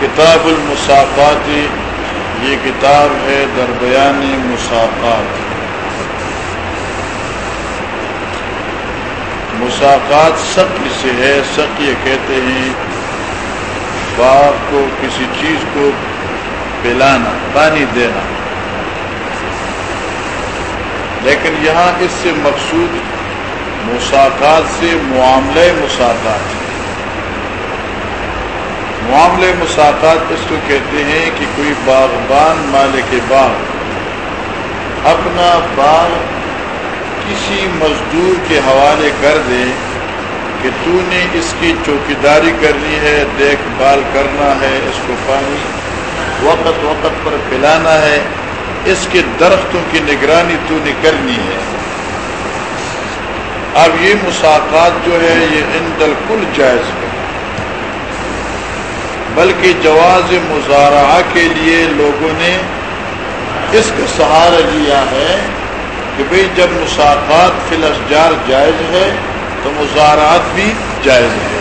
کتاب المساقات یہ کتاب ہے دربیان مساقات۔ مساقات سقی سے ہے سق یہ کہتے ہیں، باغ کو، کسی چیز کو پلانا پانی دینا۔ لیکن یہاں اس سے مقصود مساقات سے معاملہ مساقات۔ معاملے مساقات اس کو کہتے ہیں کہ کوئی باغبان مالک باغ اپنا باغ کسی مزدور کے حوالے کر دے کہ تو نے اس کی چوکیداری کرنی ہے، دیکھ بھال کرنا ہے، اس کو پانی وقت وقت پر پلانا ہے، اس کے درختوں کی نگرانی تو نے کرنی ہے۔ اب یہ مساقات جو ہے، یہ اندل کل جائز ہے۔ بلکہ جواز مزارعہ کے لیے لوگوں نے اس کا سہارا لیا ہے۔ کہ بھئی جب مساقات فی الاشجار جائز ہے تو مزارعات بھی جائز ہے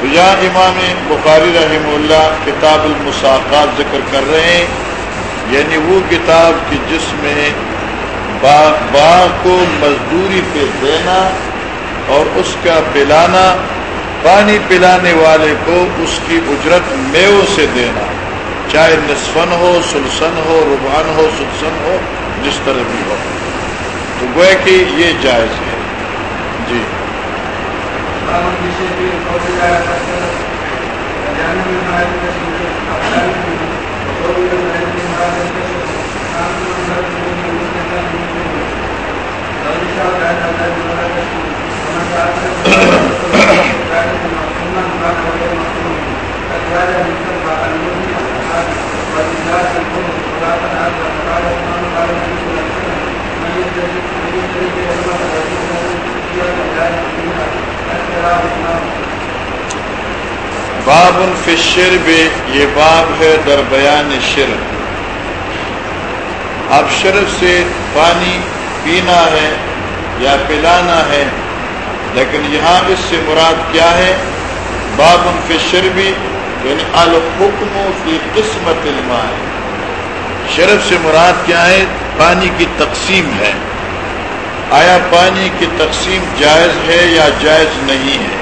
تو یہاں امام بخاری رحم اللہ کتاب المساقات ذکر کر رہے ہیں۔ یعنی وہ کتاب کہ جس میں باغ باغ کو مزدوری پہ دینا اور اس کا پلانا، پانی پلانے والے کو اس کی اجرت میو سے دینا۔ چاہے نصفن ہو سلسن ہو ربان ہو سلسن ہو جس طرح بھی ہو تو گوئے کہ یہ جائز ہے جی باب الفشر بھی یہ باب ہے در بیان شرف اب شرف سے پانی پینا ہے یا پلانا ہے، لیکن یہاں اس سے مراد کیا ہے؟ باب الفشر بھی یعنی الحکم کی قسمت الماء. شرف سے مراد کیا ہے؟ پانی کی تقسیم ہے۔ آیا پانی کی تقسیم جائز ہے یا جائز نہیں ہے؟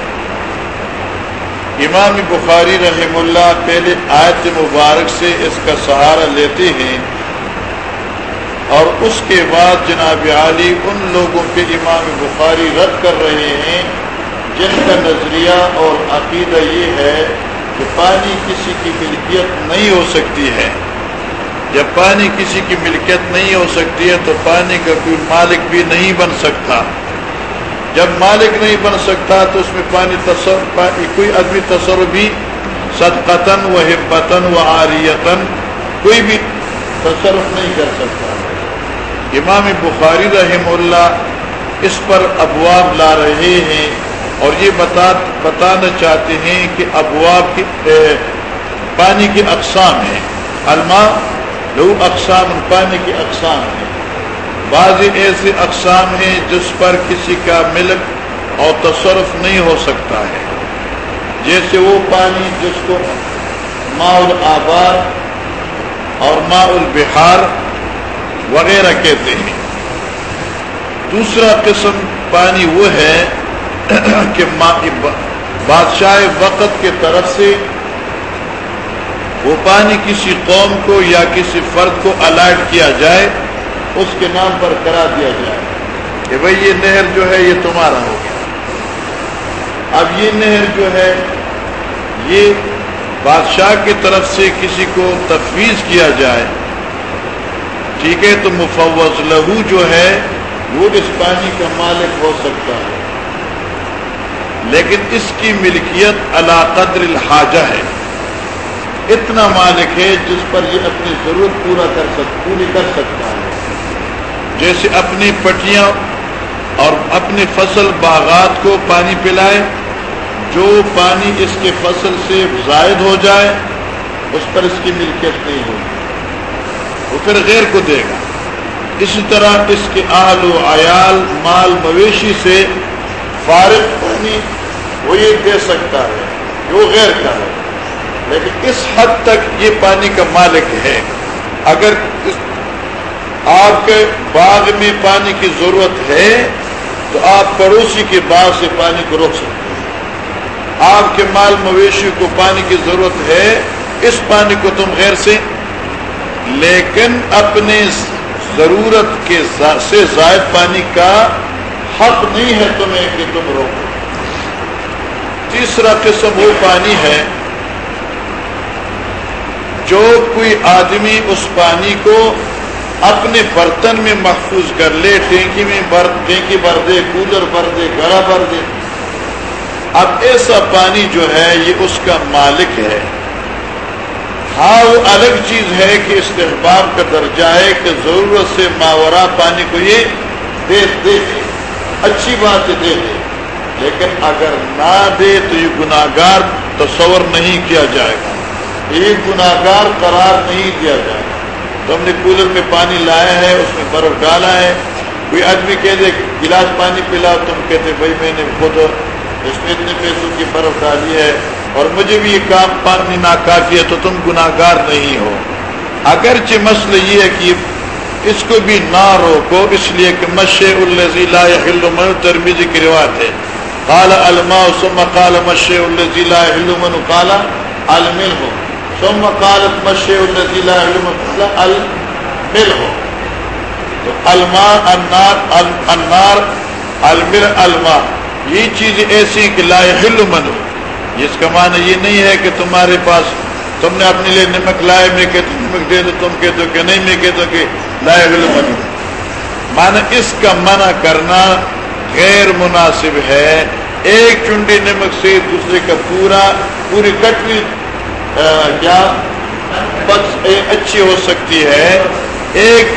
امام بخاری رحم اللہ پہلے آیت مبارک سے اس کا سہارا لیتے ہیں اور اس کے بعد جناب علی ان لوگوں کے امام بخاری رد کر رہے ہیں جن کا نظریہ اور عقیدہ یہ ہے کہ پانی کسی کی ملکیت نہیں ہو سکتی ہے۔ جب پانی کسی کی ملکیت نہیں ہو سکتی ہے تو پانی کا کوئی مالک بھی نہیں بن سکتا۔ جب مالک نہیں بن سکتا تو اس میں پانی تصور کوئی آدمی تصور بھی صدقتاً و حبتاً و آریتن کوئی بھی تصرف نہیں کر سکتا۔ امام بخاری رحم اللہ اس پر ابواب لا رہے ہیں۔ اور یہ بتا، بتانا چاہتے ہیں کہ ابواب کی پانی کی اقسام ہیں۔ الما لو اقسام، پانی کی اقسام ہیں۔ بعض ایسے اقسام ہیں جس پر کسی کا ملک اور تصرف نہیں ہو سکتا ہے۔ جیسے وہ پانی جس کو ماں الآبار اور ماں البہار وغیرہ کہتے ہیں۔ دوسرا قسم پانی وہ ہے کہ بادشاہ وقت کے طرف سے وہ پانی کسی قوم کو یا کسی فرد کو الائٹ کیا جائے، اس کے نام پر کرا دیا جائے کہ بھائی یہ نہر جو ہے یہ تمہارا ہو گیا۔ اب یہ نہر جو ہے، یہ بادشاہ کی طرف سے کسی کو تفویض کیا جائے۔ ٹھیک ہے، تو مفوض لہو جو ہے، وہ اس پانی کا مالک ہو سکتا ہے۔ لیکن اس کی ملکیت اللہ قدر الحاجہ ہے۔ اتنا مالک ہے جس پر یہ اپنی ضرورت پورا کر سک، پوری کر سکتا ہے۔ جیسے اپنی پٹیاں اور اپنی فصل باغات کو پانی پلائے، جو پانی اس کے فصل سے زائد ہو جائے، اس پر اس کی ملکیت نہیں ہوگی۔ وہ پھر غیر کو دے گا۔ اسی طرح اس کے آل و عیال مال مویشی سے فارغ پانی وہ یہ دے سکتا ہے، کہ وہ غیر کا ہے۔ لیکن اس حد تک یہ پانی کا مالک ہے۔ اگر آپ کے باغ میں پانی کی ضرورت ہے، تو آپ پڑوسی کے باغ سے پانی کو روک سکتے ہیں۔ آپ کے مال مویشی کو پانی کی ضرورت ہے، اس پانی کو تم غیر سے۔ لیکن اپنے ضرورت کے سے زائد پانی کا حق نہیں ہے تمہیں کہ تم روکو۔ تیسرا قسم وہ پانی ہے جو کوئی آدمی اس پانی کو اپنے برتن میں محفوظ کر لے، ٹینکی میں بر، ٹینکی بھر دے، کولر بھر دے گڑا بھر دے۔ اب ایسا پانی جو ہے، یہ اس کا مالک ہے۔ ہاں وہ الگ چیز ہے کہ استحباب کا درجہ ہے کہ ضرورت سے ماورا پانی کو یہ دے دے۔ اچھی بات دے دے لیکن اگر نہ دے تو یہ گناگار تصور نہیں کیا جائے گا۔ یہ گناگار قرار نہیں دیا جائے گا۔ تو ہم نے کولر میں پانی لایا ہے، اس میں برف ڈالا ہے۔ کوئی آدمی کہہ دے گلاس پانی پلا تم کہتے بھائی میں نے خود اس میں اتنے پیسوں کی برف ڈالی ہے اور مجھے بھی یہ کام پانی ناکافی ہے تو تم گناگار نہیں ہو۔ اگرچہ مسئلہ یہ ہے کہ اس کو بھی نہ روکو، اس لیے کہ مش من ترمیزی کی روایت ہے۔ کالا الما سم کال مش الزیلا من کالا المل ہو سم کالت مش الزیلا المل ہو تو الما انار انار المر الما یہ چیز ایسی کہ لا ہل من۔ ہو جس کا معنی یہ نہیں ہے کہ تمہارے پاس تم نے اپنے لیے نمک لائے میں کہ نمک دے دو، تم کہ دو کہ نہیں، میں کہ دو کہ لائے گل مانا اس کا منع کرنا غیر مناسب ہے۔ ایک چنڈی نمک سے دوسرے کا پورا، پوری کٹوی کیا؟ اچھی ہو سکتی ہے۔ ایک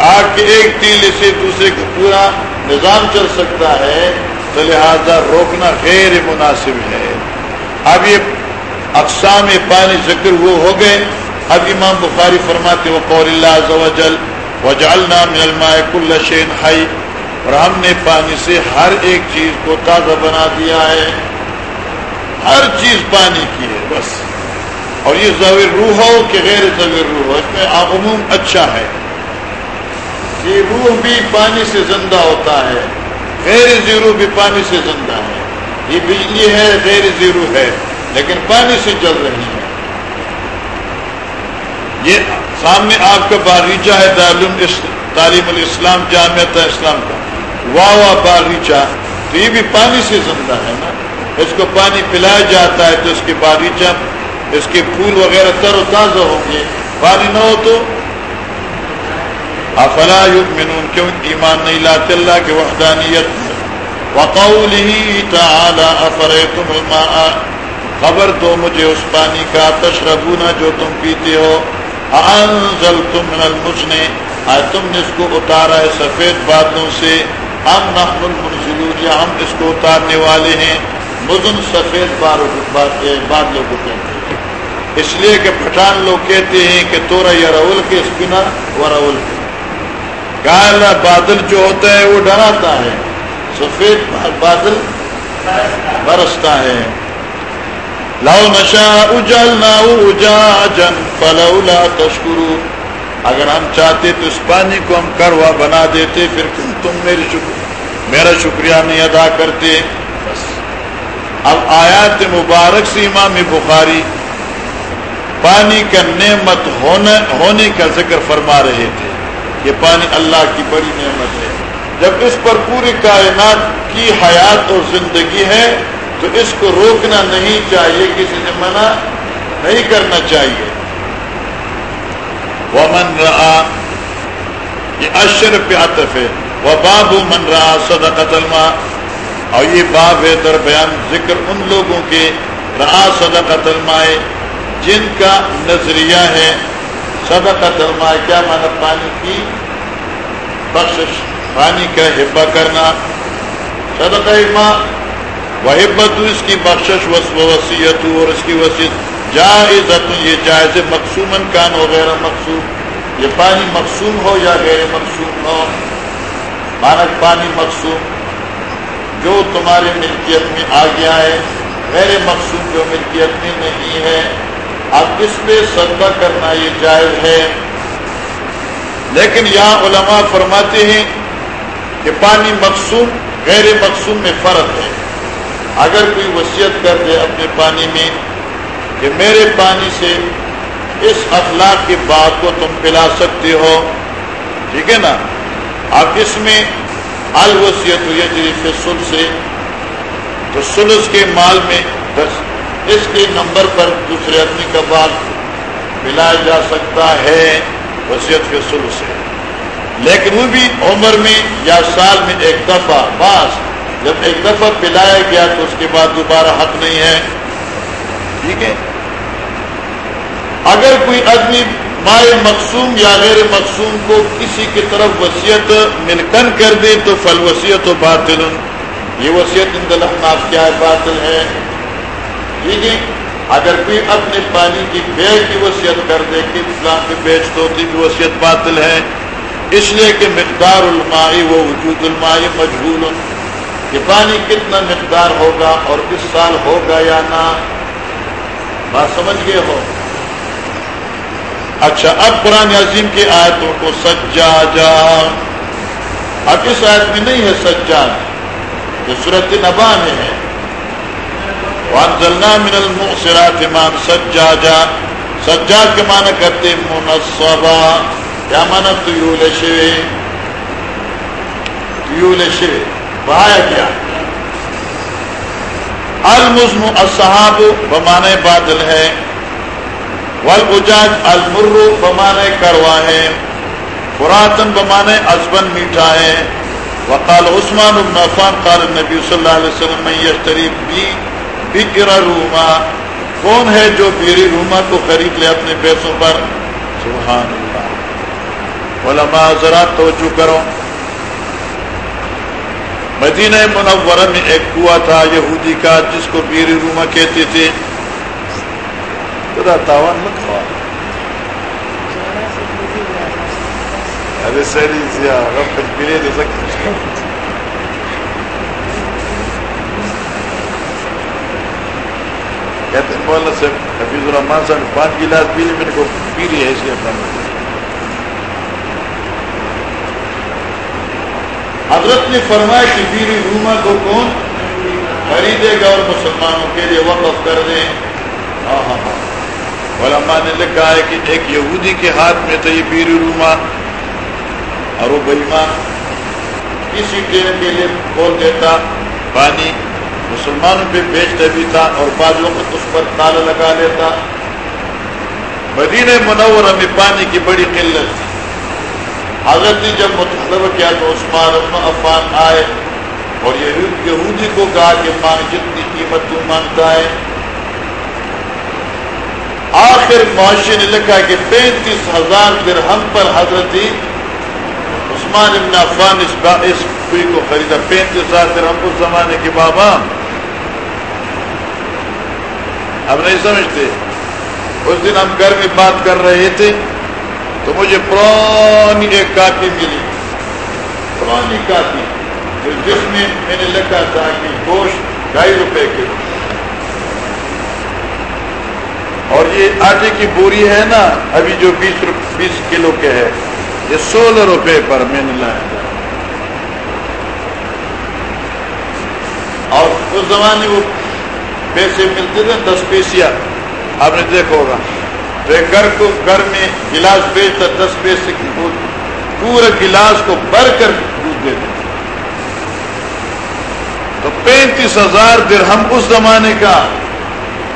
آگ کے ایک تیل سے دوسرے کا پورا نظام چل سکتا ہے، تو لہذا روکنا غیر مناسب ہے۔ اب یہ اقسام پانی ذکر وہ ہو گئے۔ اب امام بخاری فرماتے وہ قول اللہ جل وجالنا من الماء کل شین ہائی اور ہم نے پانی سے ہر ایک چیز کو تازہ بنا دیا ہے۔ ہر چیز پانی کی ہے، بس۔ اور یہ ضویر روح ہو کہ غیر ضویر روح ہو، اس میں عموم اچھا ہے۔ یہ روح بھی پانی سے زندہ ہوتا ہے، غیر زیرو بھی پانی سے زندہ ہے۔ یہ بجلی ہے، غیر زیرو ہے۔ لیکن پانی سے چل رہی ہے یہ سامنے آپ کا باغیچہ ہے تعلیم تعلیم الاسلام، جامعہ اسلام کا۔ واہ واہ باغیچہ تو یہ بھی پانی سے زندہ ہے نا۔ اس کو پانی پلایا جاتا ہے تو اس کے باغیچہ اس کے پھول وغیرہ تر و تازہ ہوں گے۔ پانی نہ ہو تو؟ افلا یؤمنون؟ کیوں ایمان نہیں لاتے اللہ کے وحدانیت وقوله تعالى افريتم الماء؟ خبر دو مجھے اس پانی کا، تشربونا جو تم پیتے ہو۔ انزلتم من المزن۔ آج تم نے اس کو اتارا ہے سفید بادلوں سے۔ ہم نحن المنزلون، یا ہم اس کو اتارنے والے ہیں۔ مزن سفید بادلوں کو کہتے ہیں۔ اس لیے کہ پٹھان لوگ کہتے ہیں کہ تورا یا رول کے اسپنا و رول کے کالا بادل جو ہوتا ہے، وہ ڈراتا ہے۔ سفید بادل برستا ہے۔ لو نشا اجل نہ تشکرو اگر ہم چاہتے تو اس پانی کو ہم کروا بنا دیتے، پھر تم تم میری شکر میرا شکریہ نہیں ادا کرتے۔ بس۔ اب آیات مبارک سے امام بخاری پانی کا نعمت ہونے ہونے کا ذکر فرما رہے تھے۔ یہ پانی اللہ کی بڑی نعمت ہے۔ جب اس پر پوری کائنات کی حیات اور زندگی ہے تو اس کو روکنا نہیں چاہیے، کسی سے منع نہیں کرنا چاہیے۔ وہ من رہا یہ اشر عطف ہے۔ وہ باب من رہا سدا قتل اور یہ باب ہے در بیان ذکر ان لوگوں کے رہا سدا قتل جن کا نظریہ ہے۔ سدا قتل کیا مانا پانی کی بخش پانی کا حبا کرنا۔ صدقہ ماں وحبت اس کی بخشش وسیعت اور اس کی وسیعت جائزت، یہ جائز مقصومن کان وغیرہ مقصوم، یہ پانی مقصوم ہو یا غیر مقصوم ہو، مانک پانی مقصوم، جو تمہاری ملکیت میں آ گیا ہے، غیر مقصوم جو ملکیت میں نہیں ہے، اب اس پہ صدقہ کرنا یہ جائز ہے۔ لیکن یہاں علماء فرماتے ہیں کہ پانی مقصوم، غیر مقصوم میں فرق ہے۔ اگر کوئی وصیت کر دے اپنے پانی میں کہ میرے پانی سے اس اخلاق کی بات کو تم پلا سکتے ہو، ٹھیک ہے نا؟ اب اس میں الوسیت ہوئی جی سل سے تو سلس کے مال میں اس کے نمبر پر دوسرے آدمی کا بات ملایا جا سکتا ہے وصیت کے سل سے۔ لیکن وہ بھی عمر میں یا سال میں ایک دفعہ، بس جب ایک دفعہ پلایا گیا تو اس کے بعد دوبارہ حق نہیں ہے۔ ٹھیک ہے؟ اگر کوئی آدمی مائع مقصوم یا غیر مقصوم کو کسی کی طرف وصیت ملکن کر دے تو فل وسیعت و باطل۔ یہ وصیت ان کیا ہے؟ باطل ہے۔ ٹھیک ہے؟ اگر کوئی اپنے پانی کی بیع کی وصیت کر دے کہ اسلام میں بیچ تو بھی وصیت باطل ہے، اس لیے کہ مقدار المائی وہ وجود المائی مجبور کہ پانی کتنا مقدار ہوگا اور کس سال ہوگا یا نہ؟ بات سمجھ گئے ہو؟ اچھا اب قرآن عظیم کی آیتوں کو سجا جا اب اس آیت میں نہیں ہے سجاد جو صورت نبا میں ہے۔ وانزلنا من المؤثرات مان سجا جا سجا کے معنی کرتے منصبا کیا مانا تیول شوے۔ تیول شوے۔ بہایا گیا۔ المزم الصحاب بمانے بادل ہے والجاج المر بمانے کروا ہے فراتن بمانے ازبن میٹھا ہے وقال عثمان بن عفان، قال النبی صلی اللہ علیہ وسلم، من یشتری بی بکر روما کون ہے جو بیری روما کو خرید لے اپنے پیسوں پر؟ سبحان اللہ۔ علماء ذرا توجہ کرو۔ مدینہ منورہ میں ایک کنواں تھا، یہودی کا، جس کو بیری روما کہتے تھے۔ خدا تاوان مت خوا ارے سری زیا، رب کچھ پینے دے سکتے کہتے ہیں مولانا صاحب، حفیظ الرحمان صاحب، پانچ گلاس پی میرے کو پی ہے اس لیے اپنا۔ حضرت نے فرمایا کہ بیری روما کو کون خریدے گا اور مسلمانوں کے لیے وقف کر دیں ہاں ہاں ہاں علماء نے لکھا ہے کہ ایک یہودی کے ہاتھ میں تھا یہ بیری روما اور وہ بےمان کسی ٹیم کے لیے کھول دیتا، پانی مسلمانوں پہ بیچتا بھی تھا اور بعض وقت اس پر تالا لگا لیتا۔ مدینہ منورہ میں پانی کی بڑی قلت تھی۔ حضرت نے جب مطالبہ کیا تو عثمان عفان آئے اور یہودی کو کہا کہ مانگ جتنی قیمت تو مانگتا ہے، آخر معاشی نے لکھا کہ پینتیس ہزار درہم پر حضرت عثمان ابن عفان اس با اس کوئی کو خریدا۔ پینتیس ہزار درہم اس زمانے کے بابا۔ اب نہیں سمجھتے۔ اس دن ہم گھر میں بات کر رہے تھے۔ تو مجھے پرانی ایک کاپی ملی۔ پرانی کاپی جس میں میں نے لکھا تھا کہ گوشت ڈھائی روپے کلو اور یہ آٹے کی بوری ہے نا، ابھی جو بیس بیس کلو کے ہے، یہ سولہ روپے پر میں نے لایا اور اس زمانے وہ پیسے ملتے تھے، دس پیسیا آپ نے دیکھا ہوگا۔ تو گھر کو گھر میں گلاس بیچتا دس پیسے کی پورے گلاس کو بھر کر دودھ دیتے تو پینتیس ہزار درہم اس زمانے کا۔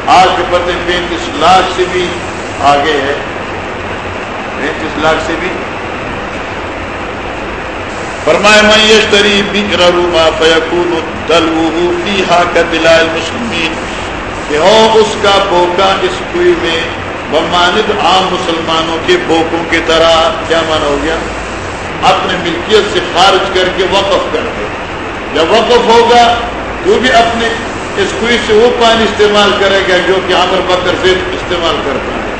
آج کے پتے پینتیس لاکھ سے بھی آگے ہے۔ پینتیس لاکھ سے بھی۔ فرمائے میں یشتری بکرما فیقون دلو فیحا کا دلائل مسلمین کہ ہو اس کا بوکا اس کوئی میں بمانت عام مسلمانوں کے بوکوں کی طرح کیا مانا ہو گیا؟ اپنے ملکیت سے خارج کر کے وقف کر دے۔ جب وقف ہوگا، تو بھی اپنے اس سے وہ پانی استعمال کرے گا جو کہ امر بکر سے استعمال کرتا ہے۔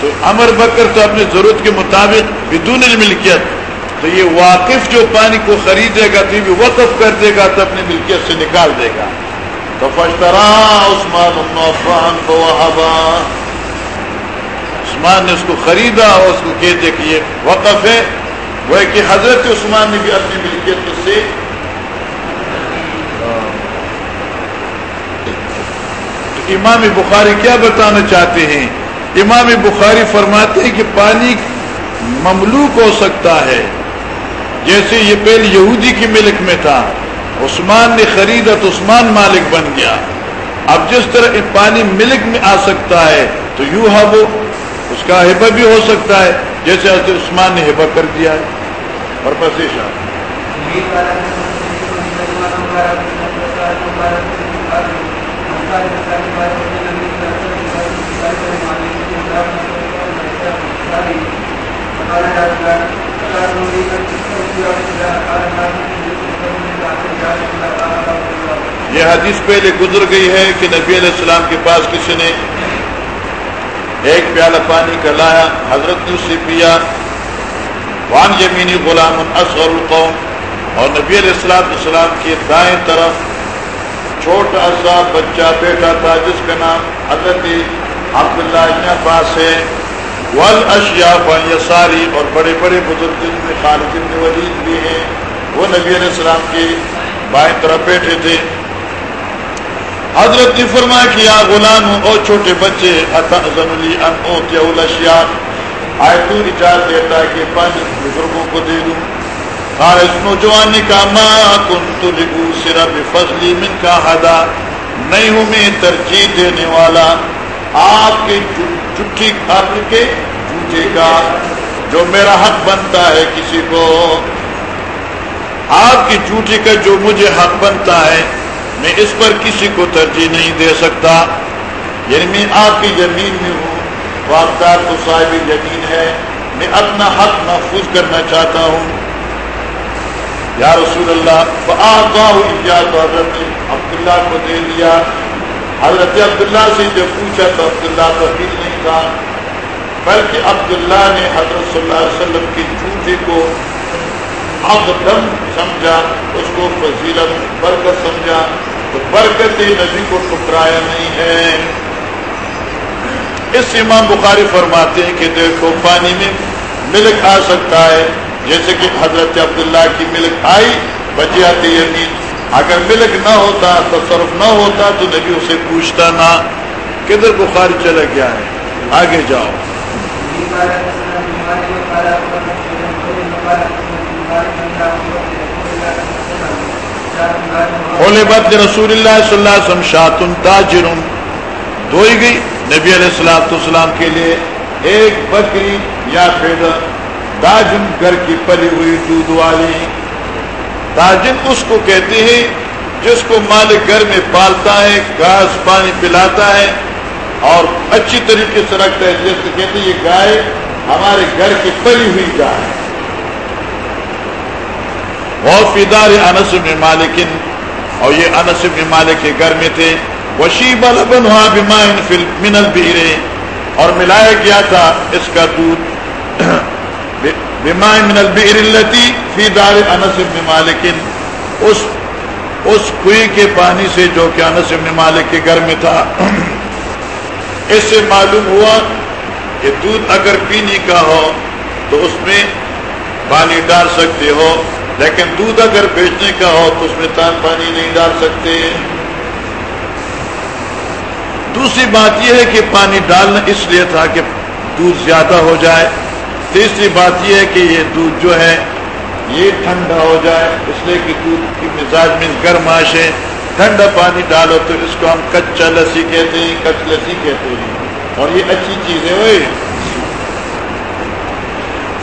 تو امر بکر تو اپنی ضرورت کے مطابق بدون ملکیت، تو یہ واقف جو پانی کو خریدے گا، تو یہ بھی وقف کر دے گا، تو اپنی ملکیت سے نکال دے گا۔ تو فشترا عثمان کو عثمان نے اس کو خریدا اور اس کو کہتے کہ یہ وقف ہے۔ وہ ہے کہ حضرت عثمان نے بھی اپنی ملکیت سے امام بخاری کیا بتانا چاہتے ہیں؟ امام بخاری فرماتے ہیں کہ پانی مملوک ہو سکتا ہے۔ جیسے یہ پہلے یہودی کی ملک میں تھا۔ عثمان نے خریدا تو عثمان مالک بن گیا۔ اب جس طرح پانی ملک میں آ سکتا ہے تو یوں ہے وہ اس کا ہبا بھی ہو سکتا ہے، جیسے حضرت عثمان نے ہبا کر دیا ہے۔ اور پسیشا یہ حدیث پہلے گزر گئی ہے کہ نبی علیہ السلام کے پاس کسی نے ایک پیالہ پانی کا لایا، حضرت نے اسے پیا، وان یمینی غلام اصغر القوم، اور نبی علیہ السلام السلام کی دائیں طرف چھوٹا سا بچہ بیٹا تھا، جس کا نام حضرت عبداللہ عباس ہے۔ ول اشیا ساری اور بڑے بڑے بزرگ جن میں خالد بن ولید بھی ہیں۔ وہ نبی علیہ السلام کی بائیں طرف بیٹھے تھے۔ حضرت نے فرمایا کہ یا غلام اور چھوٹے بچے لی ان او کیا الاشیاء آئے تو اجازت دیتا ہے کہ پانچ بزرگوں کو دے دوں۔ اور اس نوجوان نے کہا ماں کن تو صرف فضلی من کا ہدا نہیں ہوں میں ترجیح دینے والا۔ آپ کے چٹھی آپ کے جوتے کا جو میرا حق بنتا ہے کسی کو، آپ کی جوٹی کا جو مجھے حق بنتا ہے۔ میں اس پر کسی کو ترجیح نہیں دے سکتا۔ یعنی میں آپ کی زمین میں ہوں، واقدار تو صاحب زمین ہے۔ میں اپنا حق محفوظ کرنا چاہتا ہوں۔ یا رسول اللہ حضرت عبداللہ کو دے دیا۔ حضرت عبداللہ سے جب پوچھا تو عبداللہ تو نہیں تھا، بلکہ عبداللہ نے حضرت صلی اللہ علیہ وسلم کی جوتے کو دم سمجھا، اس کو فضیلت، برکت سمجھا۔ تو برکت نبی کو ٹکرایا نہیں ہے۔ اس امام بخاری فرماتے ہیں کہ دیکھو، پانی میں ملک آ سکتا ہے۔ جیسے کہ حضرت عبداللہ کی ملک آئی، بچی آتی یقین۔ اگر ملک نہ ہوتا، تصرف نہ ہوتا، تو نبی اسے پوچھتا نہ کدھر بخاری چلا گیا ہے۔ آگے جاؤ۔ رسول اللہ صلی اللہ علیہ وسلم شاطن تاجر دھوئی گئی۔ نبی علیہ السلام السلام کے لیے ایک بکری یا پھر تاجن گھر کی پلی ہوئی دودھ والی۔ تاجن اس کو کہتے ہیں جس کو مالک گھر میں پالتا ہے، گھاس پانی پلاتا ہے اور اچھی طریقے سے رکھتا ہے۔ جیسے کہتے ہیں، یہ گائے ہمارے گھر کی پلی ہوئی گائے۔ اور فدار انس میں مالکن اور یہ انس میں مالک کے گھر میں تھے. وشیب البن ہوا بیمائن من البیرے اور ملایا گیا تھا اس کا دودھ. بیمائن من البیر التی فی دار انس ابن مالکن اس اس کوئی کے پانی سے جو کہ انس ابن مالک کے گھر میں تھا. اس سے معلوم ہوا کہ دودھ اگر پینے کا ہو تو اس میں پانی ڈال سکتے ہو، لیکن دودھ اگر بیچنے کا ہو تو اس میں تان پانی نہیں ڈال سکتے۔ دوسری بات یہ ہے کہ پانی ڈالنا اس لیے تھا کہ دودھ زیادہ ہو جائے۔ تیسری بات یہ ہے کہ یہ دودھ جو ہے، یہ ٹھنڈا ہو جائے، اس لیے کہ دودھ کی مزاج میں گرماش ہے۔ ٹھنڈا پانی ڈالو تو اس کو ہم کچا لسی کہتے ہیں کچ لسی کہتے ہیں۔ اور یہ اچھی چیز ہے۔ وہ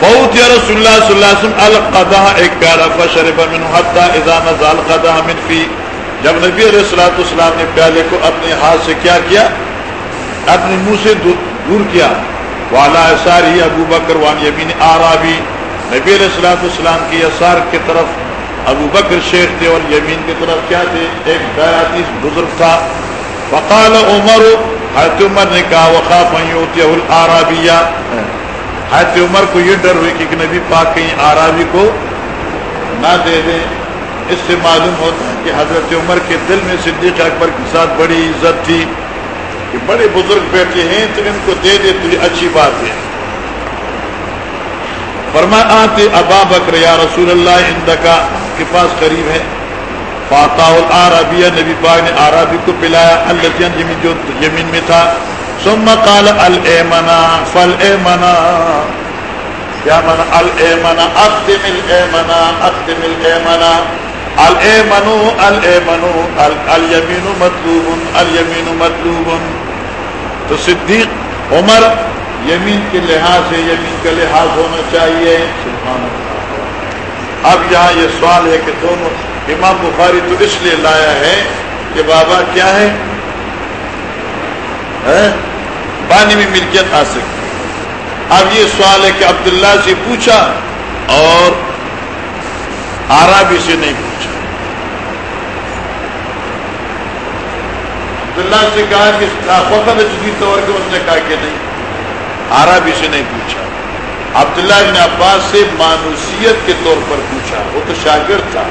بہت یا رسول اللہ صلی اللہ علیہ وسلم القضا ایک پیارا فشرب من حتی اذا نزال قضا من فی۔ جب نبی علیہ السلام والسلام نے پیالے کو اپنے ہاتھ سے کیا کیا؟ اپنے منہ سے دور کیا۔ والا ساری ابو بکر وان یمین آرابی نبی علیہ السلام والسلام کی اثار کی طرف ابو بکر شیخ تھے اور یمین کی طرف کیا تھے؟ ایک بیاتی بزرگ تھا۔ وقال عمر، حضرت عمر نے کہا وقاف العرابیہ حضرت عمر کو یہ ڈر ہوئی کہ نبی پاک کہیں آرابی کو نہ دے دیں اس سے معلوم ہوتا ہے کہ حضرت عمر کے دل میں صدیق اکبر کے ساتھ بڑی عزت تھی، کہ بڑے بزرگ بیٹھے ہیں، تو ان کو دے دے، تو یہ اچھی بات ہے۔ فرما آتے ابا بکر، یا رسول اللہ اندکا کے پاس قریب ہے۔ فاتح العربیہ نبی پاک نے عربی کو پلایا اللہ جو زمین میں تھا۔ ثم قال الایمنا فالایمنا کیا منا الایمنا اقدم الایمنا اقدم الایمنا الایمنو الایمنو الیمین مطلوب الیمین مطلوب تو صدیق عمر، یمین کے لحاظ سے، یمین کا لحاظ ہونا چاہیے. سبحان اب یہاں یہ سوال ہے کہ دونوں، امام بخاری تو اس لیے لایا ہے کہ بابا کیا ہے؟ پانی میں ملکیت آ سکتی اب یہ سوال ہے کہ عبداللہ سے پوچھا اور آرابی سے نہیں پوچھا۔ عبداللہ سے کہا کہ جدید طور کے اس نے کہا کہ نہیں عربی سے نہیں پوچھا۔ عبداللہ بن عباس سے مانوسیت کے طور پر پوچھا، وہ تو شاگرد تھا۔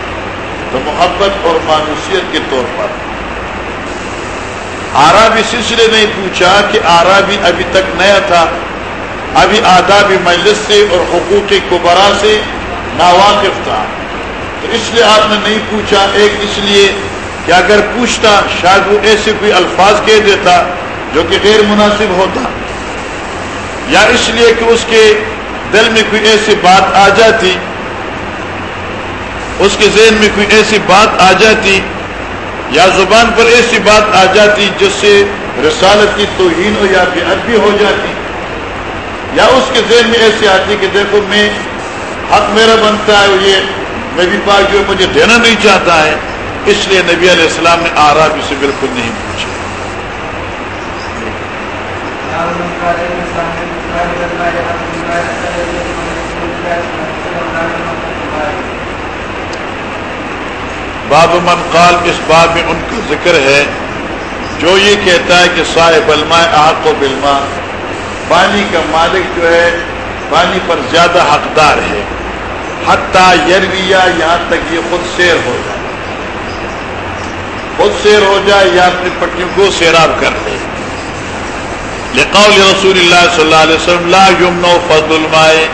تو محبت اور مانوسیت کے طور پر۔ آرابی سلسلے نہیں پوچھا کہ آرابی ابھی تک نیا تھا، ابھی آدابی مجلس سے اور حقوق کبرا سے ناواقف تھا۔ تو اس لیے آپ نے نہیں پوچھا، ایک اس لیے کہ اگر پوچھتا، شاید وہ ایسے کوئی الفاظ کہہ دیتا جو کہ غیر مناسب ہوتا۔ یا اس لیے کہ اس کے دل میں کوئی ایسی بات آ جاتی، اس کے ذہن میں کوئی ایسی بات آ جاتی یا زبان پر ایسی بات آ جاتی جس سے رسالت کی توہین ہو یا بھی ہو جاتی یا اس کے ذہن میں ایسی آتی کہ دیکھو میں حق میرا بنتا ہے یہ نبی پاک جو مجھے دینا نہیں چاہتا ہے، اس لیے نبی علیہ السلام نے آراب سے بالکل نہیں پوچھا۔ باب من قال، اس باب میں ان کا ذکر ہے جو یہ کہتا ہے کہ صاحب علما آق و بلما پانی کا مالک جو ہے پانی پر زیادہ حقدار ہے، حتیٰ یرویا یہاں تک یہ خود سیر ہو جائے۔ خود سیر ہو جائے یا اپنی پٹیوں کو سیراب کر دے لقول رسول اللہ صلی اللہ علیہ وسلم، لا یمن فضل المائے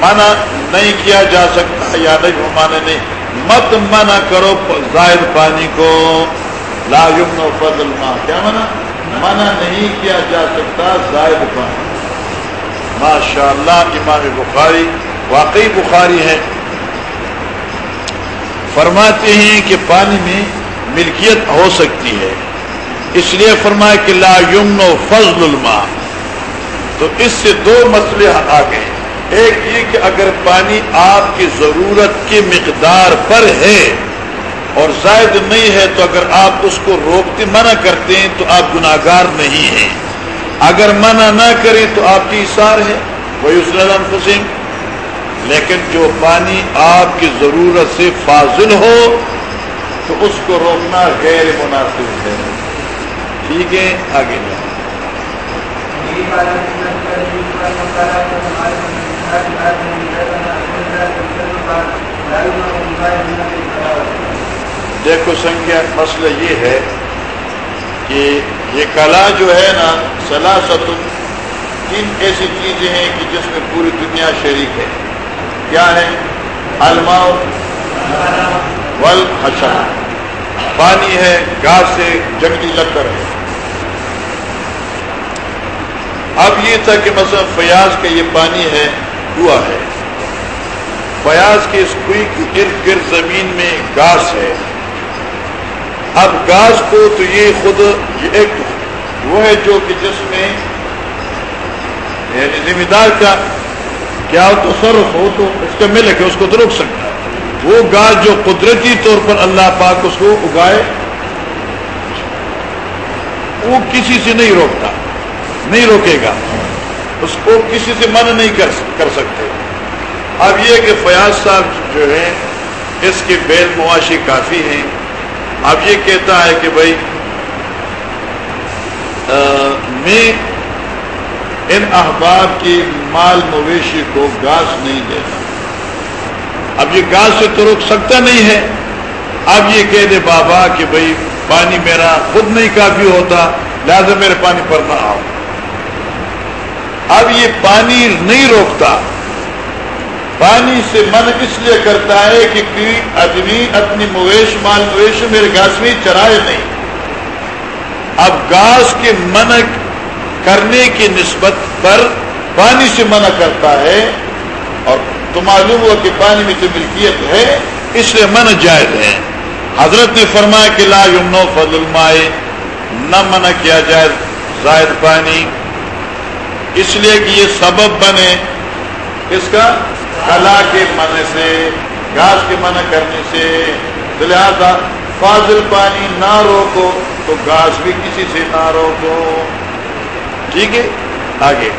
منع نہیں کیا جا سکتا یا نہیں مانا نہیں۔ مت منع کرو زائد پانی کو۔ لا یمن و فضل الماء کیا منع؟ منع نہیں کیا جا سکتا زائد پانی۔ ماشاء اللہ امام بخاری، واقعی بخاری ہے فرماتے ہیں کہ پانی میں ملکیت ہو سکتی ہے۔ اس لیے فرمایا کہ لا یمن و فضل الماء تو اس سے دو مسئلے آ گئے ایک یہ کہ اگر پانی آپ کی ضرورت کی مقدار پر ہے اور زائد نہیں ہے تو اگر آپ اس کو روکتے منع کرتے ہیں تو آپ گناگار نہیں ہیں۔ اگر منع نہ کریں تو آپ کی اشار ہے۔ وہی اس لیکن جو پانی آپ کی ضرورت سے فاضل ہو تو اس کو روکنا غیر مناسب ہے۔ ٹھیک ہے، آگے۔ دیکھو سنکھیا، مسئلہ یہ ہے کہ یہ کلا جو ہے نا سلاست تین ایسی چیزیں ہیں کہ جس میں پوری دنیا شریک ہے۔ کیا ہے؟ الماؤ ول حشر پانی ہے، گاس سے جنگلی لکڑ ہے۔ اب یہ تھا کہ مثلا فیاض کا یہ پانی ہے ہوا ہے۔ فیاض کے اس کوئی ارد گرد زمین میں گاس ہے۔ اب گاس کو تو یہ خود یہ ایک وہ ہے جو کہ جس میں یعنی ذمہ دار کا کیا تو سرف ہو تو اس کا ملک ہے اس کو تو روک سکتا ہے۔ وہ گاس جو قدرتی طور پر اللہ پاک اس کو اگائے، وہ کسی سے نہیں روکتا، نہیں روکے گا۔ اس کو کسی سے من نہیں کر سکتے۔ اب یہ کہ فیاض صاحب جو ہے اس کی بیل مواشی کافی ہیں۔ اب یہ کہتا ہے کہ بھائی میں ان احباب کی مال مویشی کو گاس نہیں دیتا اب یہ گاس سے تو روک سکتا نہیں ہے۔ اب یہ کہہ دے بابا کہ بھائی، پانی میرا خود نہیں کافی ہوتا، لہذا میرے پانی پر نہ آؤ۔ اب یہ پانی نہیں روکتا۔ پانی سے من اس لیے کرتا ہے کہ کوئی آدمی اپنی مویش مال مویش میرے گاس میں چرائے نہیں؟ اب گاس کے منع کرنے کی نسبت پر پانی سے منع کرتا ہے اور تو معلوم ہوا کہ پانی میں تو ملکیت ہے، اس لیے من جائز ہے۔ حضرت نے فرمایا کہ لا یمنو فضل مائے نہ منع کیا جائے زائد پانی۔ اس لیے کہ یہ سبب بنے۔ اس کا کلا کے منع سے گھاس کے منع کرنے سے، لہٰذا فاضل پانی نہ روکو تو گھاس بھی کسی سے نہ روکو۔ ٹھیک ہے؟ آگے۔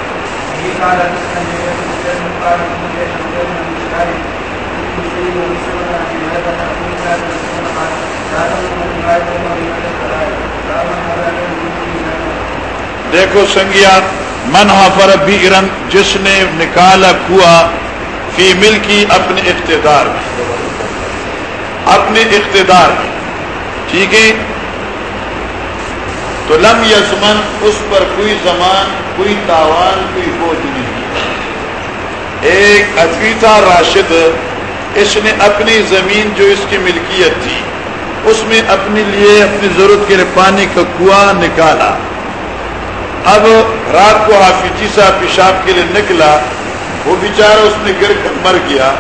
دیکھو سنگیا من حفر بھی ارن جس نے نکالا کوا فی مل کی اپنے اقتدار میں۔ اپنے اقتدار میں۔ ٹھیک ہے؟ تو لم یسمن اس پر کوئی زمان، کوئی تاوان، کوئی بوجھ نہیں۔ ایک ادویتا راشد، اس نے اپنی زمین جو اس کی ملکیت تھی، اس میں اپنے لیے، اپنی ضرورت کے لیے پانی کا کنواں نکالا۔ اب رات کو حافظی صاحب پیشاب کے لیے نکلا۔ وہ بیچارہ اس نے گر کر مر گیا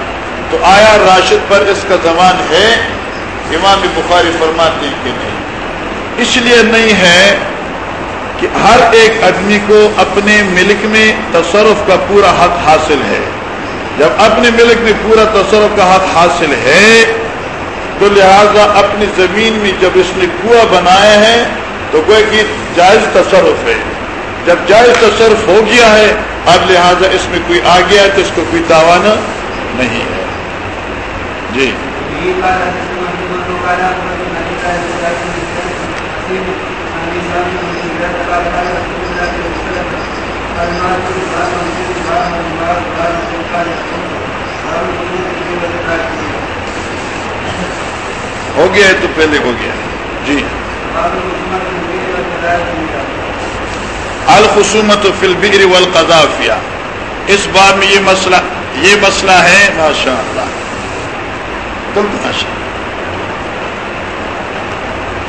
تو آیا راشد پر اس کا زمان ہے؟ امام بخاری فرماتے ہیں کہ نہیں۔ اس لیے نہیں ہے کہ ہر ایک آدمی کو اپنے ملک میں تصرف کا پورا حق حاصل ہے۔ جب اپنے ملک میں پورا تصرف کا حق حاصل ہے، تو لہذا اپنی زمین میں جب اس نے کنواں بنایا ہے، تو کوئی کہ جائز تصرف ہے۔ جب جائز تصرف ہو گیا ہے، اب لہذا اس میں کوئی آ گیا ہے تو اس کو کوئی تاوان نہیں ہے۔ جی۔ ہو گیا ہے تو پہلے ہو گیا۔ جی۔ الخصومت فی البر والقذافیہ اس بار میں یہ مسئلہ یہ مسئلہ ہے۔ ماشاء اللہ تم ماشاء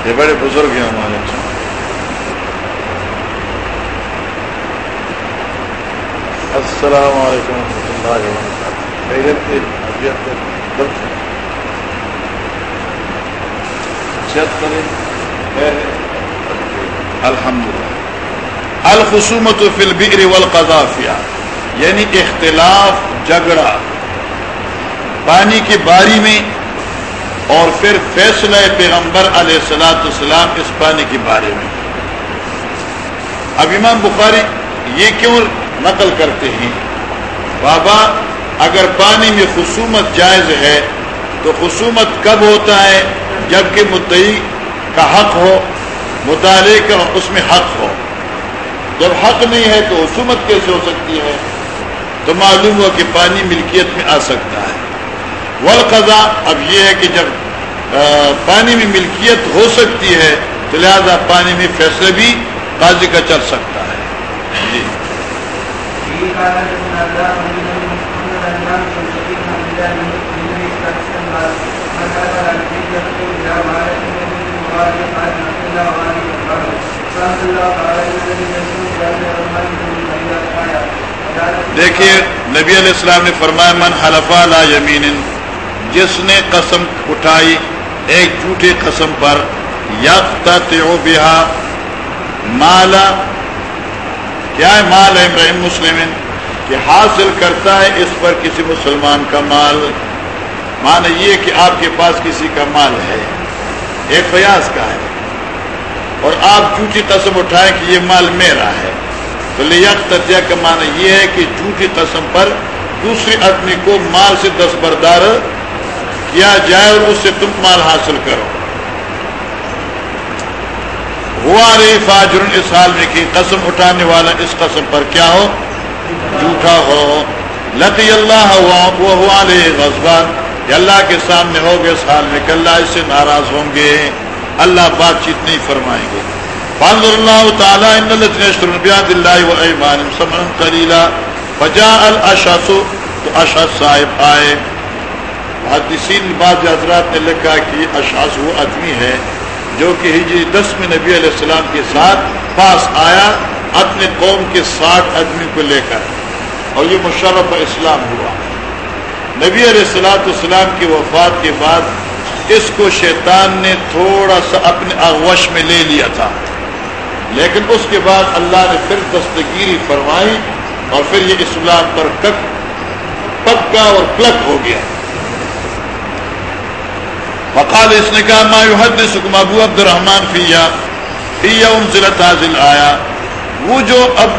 یہ بڑے بزرگ ہیں ہمارے۔ السلام علیکم و رحمۃ اللہ الحمد للہ الخصومت فی البر والقذافیہ یعنی اختلاف، جھگڑا. پانی کی باری میں اور پھر فیصلہ پیغمبر علیہ السلاۃ السلام اس پانی کے بارے میں. اب امام بخاری یہ کیوں نقل کرتے ہیں؟ بابا، اگر پانی میں خصومت جائز ہے تو خصومت کب ہوتا ہے؟ جبکہ متعی کا حق ہو، مطالعے کا اس میں حق ہو. جب حق نہیں ہے تو حسومت کیسے ہو سکتی ہے؟ تو معلوم ہوا کہ پانی ملکیت میں آ سکتا ہے۔ والقضا اب یہ ہے کہ جب پانی میں ملکیت ہو سکتی ہے، تو لہذا پانی میں فیصلے بھی قاضی کا چل سکتا ہے۔ جی۔ دیکھیے نبی علیہ السلام نے فرمایا، من حلفا لا یمین جس نے قسم اٹھائی، ایک جھوٹے قسم پر یکتا بہا مالا۔ کیا ہے مال ہے ابراہیم مسلم کہ حاصل کرتا ہے اس پر کسی مسلمان کا مال۔ مانا یہ کہ آپ کے پاس کسی کا مال ہے۔ ایک فیاض کا ہے۔ اور آپ جھوٹی قسم اٹھائیں کہ یہ مال میرا ہے۔ لیک تجیہ کا معنی یہ ہے کہ جھوٹی قسم پر دوسری آدمی کو مال سے دس بردار کیا جائے اور اس سے تم مال حاصل کرو۔ ہوا رے فاجر اس حال میں کی قسم اٹھانے والا اس قسم پر کیا ہو؟ جھوٹا ہو۔ لتی اللہ وہ ہوا رے غزبان اللہ کے سامنے ہو گئے اس حال میں کہ اللہ اس سے ناراض ہوں گے۔ اللہ بات چیت نہیں فرمائیں گے۔ فضل اللہ تعالیٰ ان اللہ و ایمان سمن کلیلہ فجا الاشاس تو اشاس صاحب آئے۔ حدیثین بعض حضرات نے لکھا کہ اشاس وہ آدمی ہے جو کہ ہجری دس میں نبی علیہ السلام کے ساتھ پاس آیا، اپنے قوم کے ساٹھ آدمی کو لے کر۔ اور یہ مشرف اسلام ہوا۔ نبی علیہ السلاۃ السلام کی وفات کے بعد اس کو شیطان نے تھوڑا سا اپنے اغوش میں لے لیا تھا۔ لیکن اس کے بعد اللہ نے پھر دستگیری فرمائی اور پھر یہ اسلام پر کک پکا اور پلک ہو گیا۔ فقال اس نے کہا، ما يحدثكم ابو عبد الرحمن فیا فیا انزلت حاضل آیا وہ جو اب،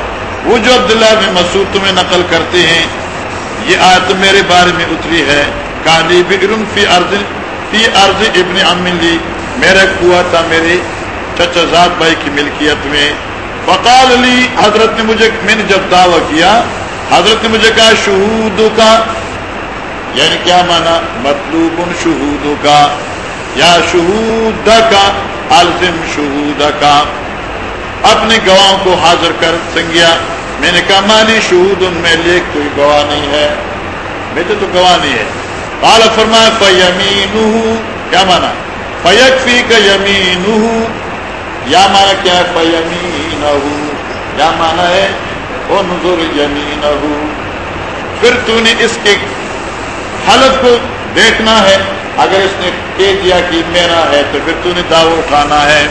وہ جو عبداللہ بن مسعود تمہیں نقل کرتے ہیں، یہ آیت میرے بارے میں اتری ہے۔ کالی بگرن فی ارض فی ارض ابن امن لی، میرا کنواں تھا، میرے چچا زاد بھائی کی ملکیت میں۔ فقال علی حضرت نے مجھے میں نے جب دعویٰ کیا، حضرت نے مجھے کہا شہودوں کا یعنی کیا مانا مطلوب شہودوں کا یا شہود کا الزم شہود کا اپنے گواہوں کو حاضر کر، سنگیا۔ میں نے کہا مالی شہود ان میں لے کوئی گواہ نہیں ہے۔ میرے تو گواہ نہیں ہے۔ قال، فرمایا فیمین کیا مانا فیق فی کا یمین یا مانا کیا ہے؟ فیمین کیا مانا ہے، انظر یمین پھر تو نے اس کے حلف کو دیکھنا ہے۔ اگر اس نے کہہ دیا کہ میرا ہے، تو پھر تو نے دعو اٹھانا ہے۔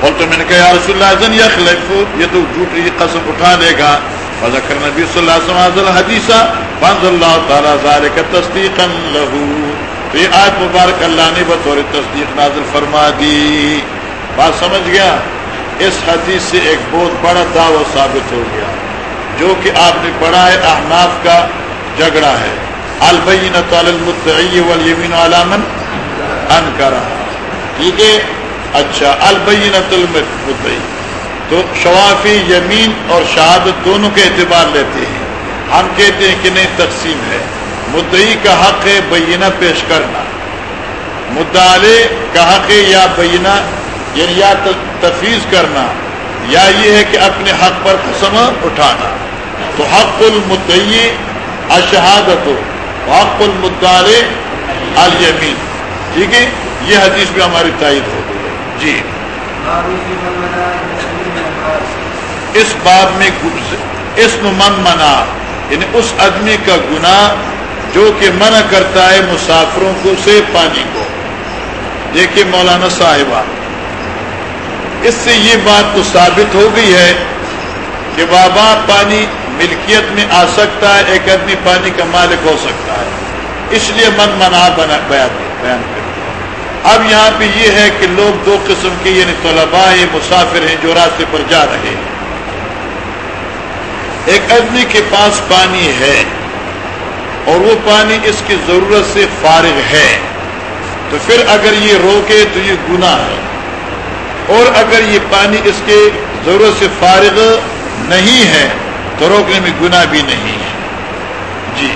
اور تو میں نے کہا، یا رسول اللہ زن یخلف۔ یہ تو جھوٹی قسم اٹھا لے گا۔ فذکر نبی صلی اللہ علیہ وسلم حدیثہ فانز اللہ تعالی ذالک تصدیقا لہو۔ تو یہ آیت مبارک اللہ نے بطور تصدیق نازل فرما دی۔ بات سمجھ گیا؟ اس حدیث سے ایک بہت بڑا دعوی ثابت ہو گیا۔ جو کہ آپ نے پڑھا ہے، احناف کا جھگڑا ہے۔ البینۃ علی والیمین علی من انکرہ ٹھیک ہے؟ اچھا البینت المدعی۔ تو شوافی، یمین اور شہادت دونوں کے اعتبار لیتے ہیں۔ ہم کہتے ہیں کہ نہیں، تقسیم ہے۔ مدعی کا حق ہے بینہ پیش کرنا۔ مدعلے کا حق ہے یا بینہ یعنی یا تفویض کرنا یا یہ ہے کہ اپنے حق پر قسم اٹھانا۔ تو حق المدعی اشہادت حق المدعلے الیمین۔ ٹھیک ہے؟ یہ حدیث بھی ہماری تائید ہو گئی جی۔ اس باب میں اس من منا یعنی اس آدمی کا گناہ جو کہ منع کرتا ہے مسافروں کو سے پانی کو۔ دیکھیے مولانا صاحبہ، اس سے یہ بات تو ثابت ہو گئی ہے کہ بابا پانی ملکیت میں آ سکتا ہے، ایک آدمی پانی کا مالک ہو سکتا ہے۔ اس لیے من منا بنا بیان اب یہاں پہ یہ ہے کہ لوگ دو قسم کے یعنی طلباء مسافر ہیں، جو راستے پر جا رہے ہیں۔ ایک آدمی کے پاس پانی ہے اور وہ پانی اس کی ضرورت سے فارغ ہے۔ تو پھر اگر یہ روکے تو یہ گناہ ہے۔ اور اگر یہ پانی اس کے ضرورت سے فارغ نہیں ہے تو روکنے میں گناہ بھی نہیں ہے۔ جی۔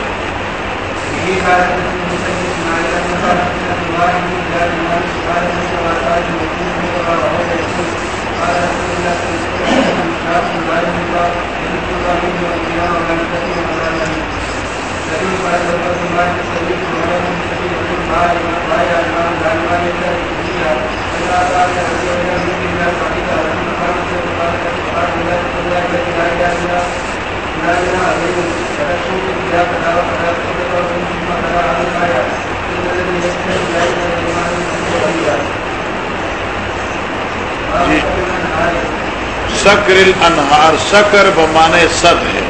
سکر الانہار، سکر بمانے صد ہے۔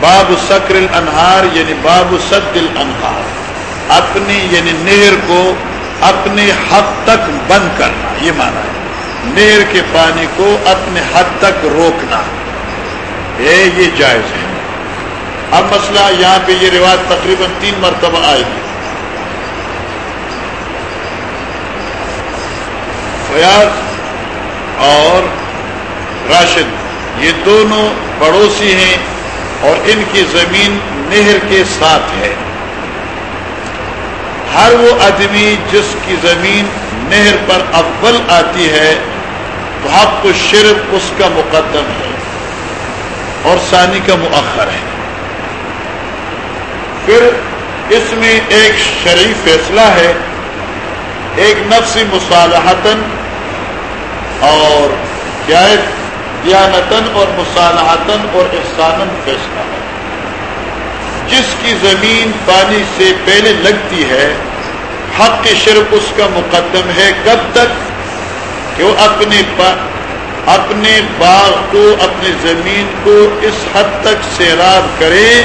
باب سکر الانہار یعنی باب سد الانہار۔ اپنی یعنی نہر کو اپنے حد تک بند کرنا، یہ مانا ہے۔ نہر کے پانی کو اپنے حد تک روکنا۔ ہے یہ جائز ہے۔ اب مسئلہ یہاں پہ یہ رواج تقریباً تین مرتبہ آئے گی۔ فیاض اور راشد، یہ دونوں پڑوسی ہیں اور ان کی زمین نہر کے ساتھ ہے۔ ہر وہ آدمی جس کی زمین نہر پر اول آتی ہے، تو حق کو شرف اس کا مقدم ہے اور ثانی کا مؤخر ہے۔ پھر اس میں ایک شریف فیصلہ ہے، ایک نفسی مصالحتن اور کیا ہے دیانتن اور مصالحتن اور احسانن فیصلہ ہے۔ جس کی زمین پانی سے پہلے لگتی ہے، حق کی شرف اس کا مقدم ہے کب تک؟ کہ وہ اپنے اپنے باغ کو اپنی زمین کو اس حد تک سیراب کرے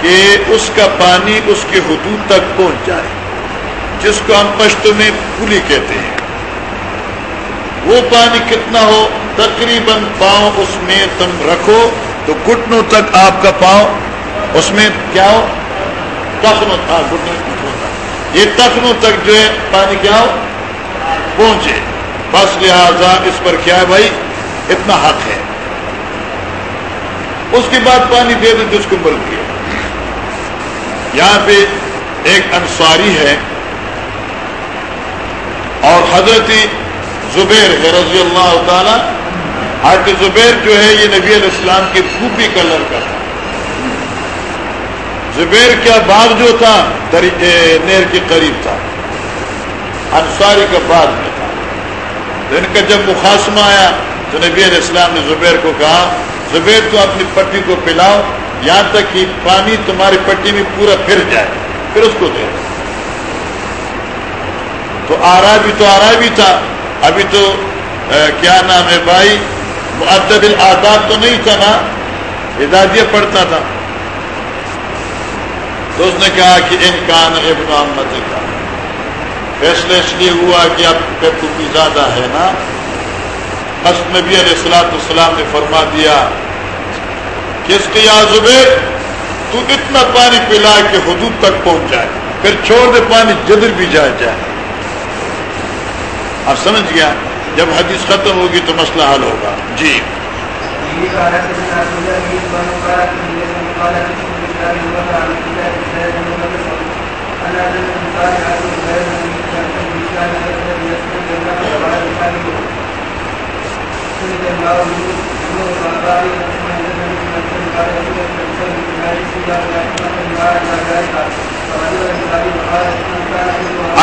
کہ اس کا پانی اس کے حدود تک پہنچ جائے، جس کو ہم پشتوں میں پولی کہتے ہیں۔ وہ پانی کتنا ہو؟ تقریباً پاؤں اس میں تم رکھو تو گٹنوں تک آپ کا پاؤں اس میں کیا ہو؟ تخنوں تھا گٹنوں یہ تخنوں تک جو ہے، پانی کیا ہو؟ پہنچے۔ بس لہذا اس پر کیا ہے بھائی؟ اتنا حق ہے۔ اس کے بعد پانی دے دو، جس کو بل گیا۔ یہاں پہ ایک انصاری ہے اور حضرت زبیر ہے، رضی اللہ تعالی حضرت زبیر جو ہے یہ نبی علیہ السلام کی پھوپھی کا لڑکا تھا۔ زبیر کیا باغ جو تھا نیر کے قریب تھا۔ انصاری کا باغ میں تھا۔ ان کا جب مقاصمہ آیا تو نبی علیہ السلام نے زبیر کو کہا، زبیر تو اپنی پٹی کو پلاؤ، یہاں تک کہ پانی تمہاری پٹی میں پورا پھر جائے، پھر اس کو دے۔ تو آرا بھی تو آرا بھی تھا، ابھی تو کیا نام ہے بھائی؟ معدب الاداب تو نہیں تھا نا ادادیہ پڑھتا تھا۔ تو اس نے کہا کہ انکان ابن محمد کا۔ فیصلہ اس لیے ہوا کہ اب بھی زیادہ ہے نا۔ بس نبی علیہ السلاۃ السلام نے فرما دیا کہ اس کے یا زبیر، تو اتنا پانی پلا کے حدود تک پہنچ جائے۔ پھر چھوڑ دے، پانی جدر بھی جائے جائے۔ اب سمجھ گیا جب حدیث ختم ہوگی تو مسئلہ حل ہوگا۔ جی۔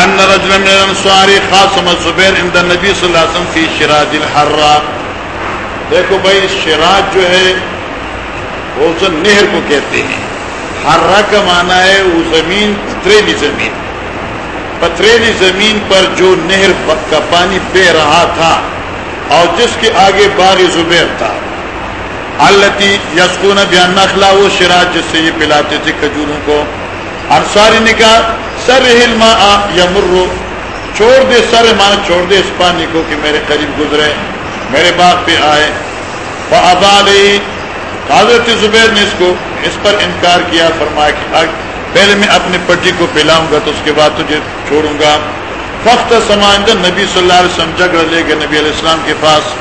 ان رجل من الانصار خاصم الزبير عند النبي صلى الله عليه وسلم في شراج الحرا دیکھو بھائی شراج جو ہے، وہ اسے نہر کو کہتے ہیں۔ ہررا کا معنی ہے وہ زمین، پتریلی زمین۔ پتریلی زمین پر جو نہر کا پانی بہ رہا تھا اور جس کے آگے باغ زبیر تھا۔ التی یسکون بیان نخلا وہ شراج جس سے یہ پلاتے تھے کھجوروں کو۔ انصاری نے کہا سر ہل ما یا مرو چھوڑ دے سر ماں چھوڑ دے اس پانی کو کہ میرے قریب گزرے، میرے باغ پہ آئے. وہ حضرت زبیر نے اس کو اس پر انکار کیا، فرمایا کہ پہلے میں اپنی پٹی کو پلاؤں گا تو اس کے بعد تجھے چھوڑوں گا. فخت سمان نبی صلی اللہ علیہ وسلم جگڑ لے گئے نبی علیہ السلام کے پاس.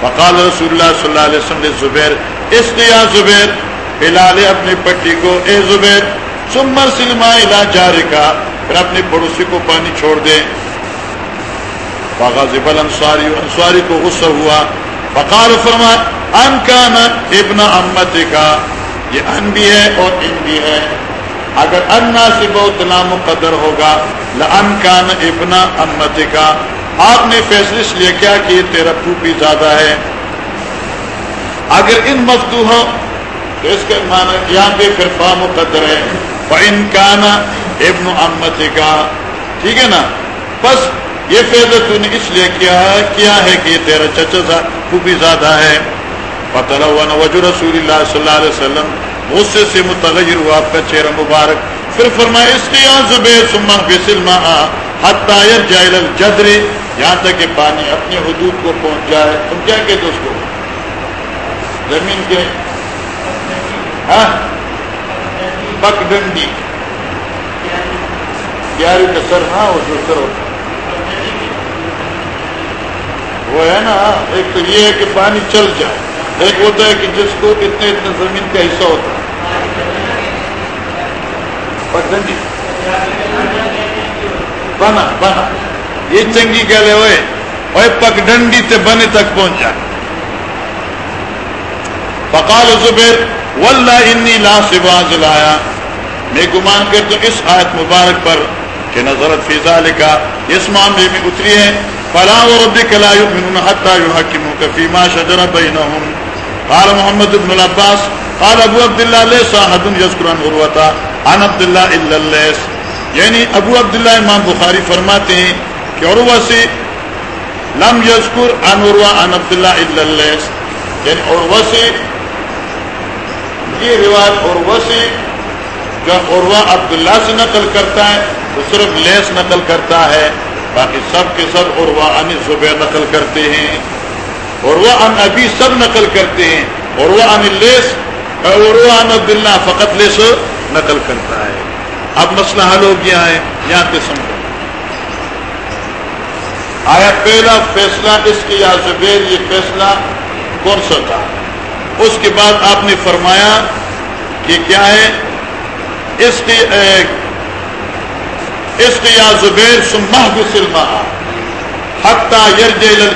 فقال رسول اللہ صلی اللہ علیہ وسلم زبیر اس لیا زبیر پلا لے اپنی پٹی کو، اے زبیر سمر سلما الا جارے کا پھر اپنے پڑوسی کو پانی چھوڑ دے فغاز بل انصاری انصاری کو غصہ ہوا۔ فقال فرما ان کا ابن امت کا یہ ان بھی ہے اور ان بھی ہے۔ اگر انا سے بہت نام قدر ہوگا۔ لن کان ابن امت کا آپ نے فیصلے اس لیے کیا کہ تیرا پھوپھی زیادہ ہے۔ اگر ان مفتو ہو تو اس کے معنی یہاں پہ پھر فا مقدر ہے۔ ان کانا ابن امت کا ٹھیک ہے نا؟ بس یہ فیصلہ تو نے اس لیے کیا ہے کیا ہے کہ یہ تیرا چچا پھوپھی زیادہ ہے۔ پتہ ہوا وجہ رسول اللہ صلی اللہ علیہ وسلم۔ غصے سے متغیر ہوا آپ کا چہرہ مبارک۔ پھر فرمایا، اس کے یہاں زبیر سما بسلما حتائر جائل الجدر۔ یہاں تک کہ پانی اپنے حدود کو پہنچ جائے۔ تم کیا کہتے اس کو؟ زمین کے ہاں؟ پک ڈنڈی پیاری کا سر ہاں وہ جو سر ہوتا وہ ہے نا، ایک تو یہ ہے کہ پانی چل جائے. ایک ہوتا ہے کہ جس کو اتنے اتنے زمین کا حصہ ہوتا ہے. پگڈنڈی بنا بنا. یہ چنگی گلے ہوئے اور پگڈنڈی تے بنے تک پہنچ جائے. فقال زبیر واللہ انی لا سوا لایا میں گمان کر تو اس آیت مبارک پر کہ نظرت فی ذالکا، اس معاملے میں اتری ہے۔ فلا وربک لا یؤمنون حتى يحكموك فيما شجر بينهم قال محمد بن العباس، قال ابو عبد الله ليس احد يذكر عن عروه عن عبد الا الليث یعنی ابو عبداللہ امام بخاری فرماتے ہیں کہ عروہ سے لم یذکر عن عروہ عن عبداللہ الا الليث یعنی عروہ سے یہ روایت عروہ سے جو عروہ عبداللہ سے نقل کرتا ہے، وہ صرف لیس نقل کرتا ہے۔ باقی سب کے سب عروا ان زبیر نقل کرتے ہیں۔ عروا ان ابھی سب نقل کرتے ہیں۔ عروا ان لیس عروا ان عبداللہ فقط لیس نقل کرتا ہے۔ اب مسئلہ حل ہو گیا ہے۔ یہاں پہ سمجھو۔ آیا پہلا فیصلہ اس کے یا زبیر یہ فیصلہ کون سا تھا؟ اس کے بعد آپ نے فرمایا کہ کیا ہے؟ اس کی اس کے یا زبیر سمہ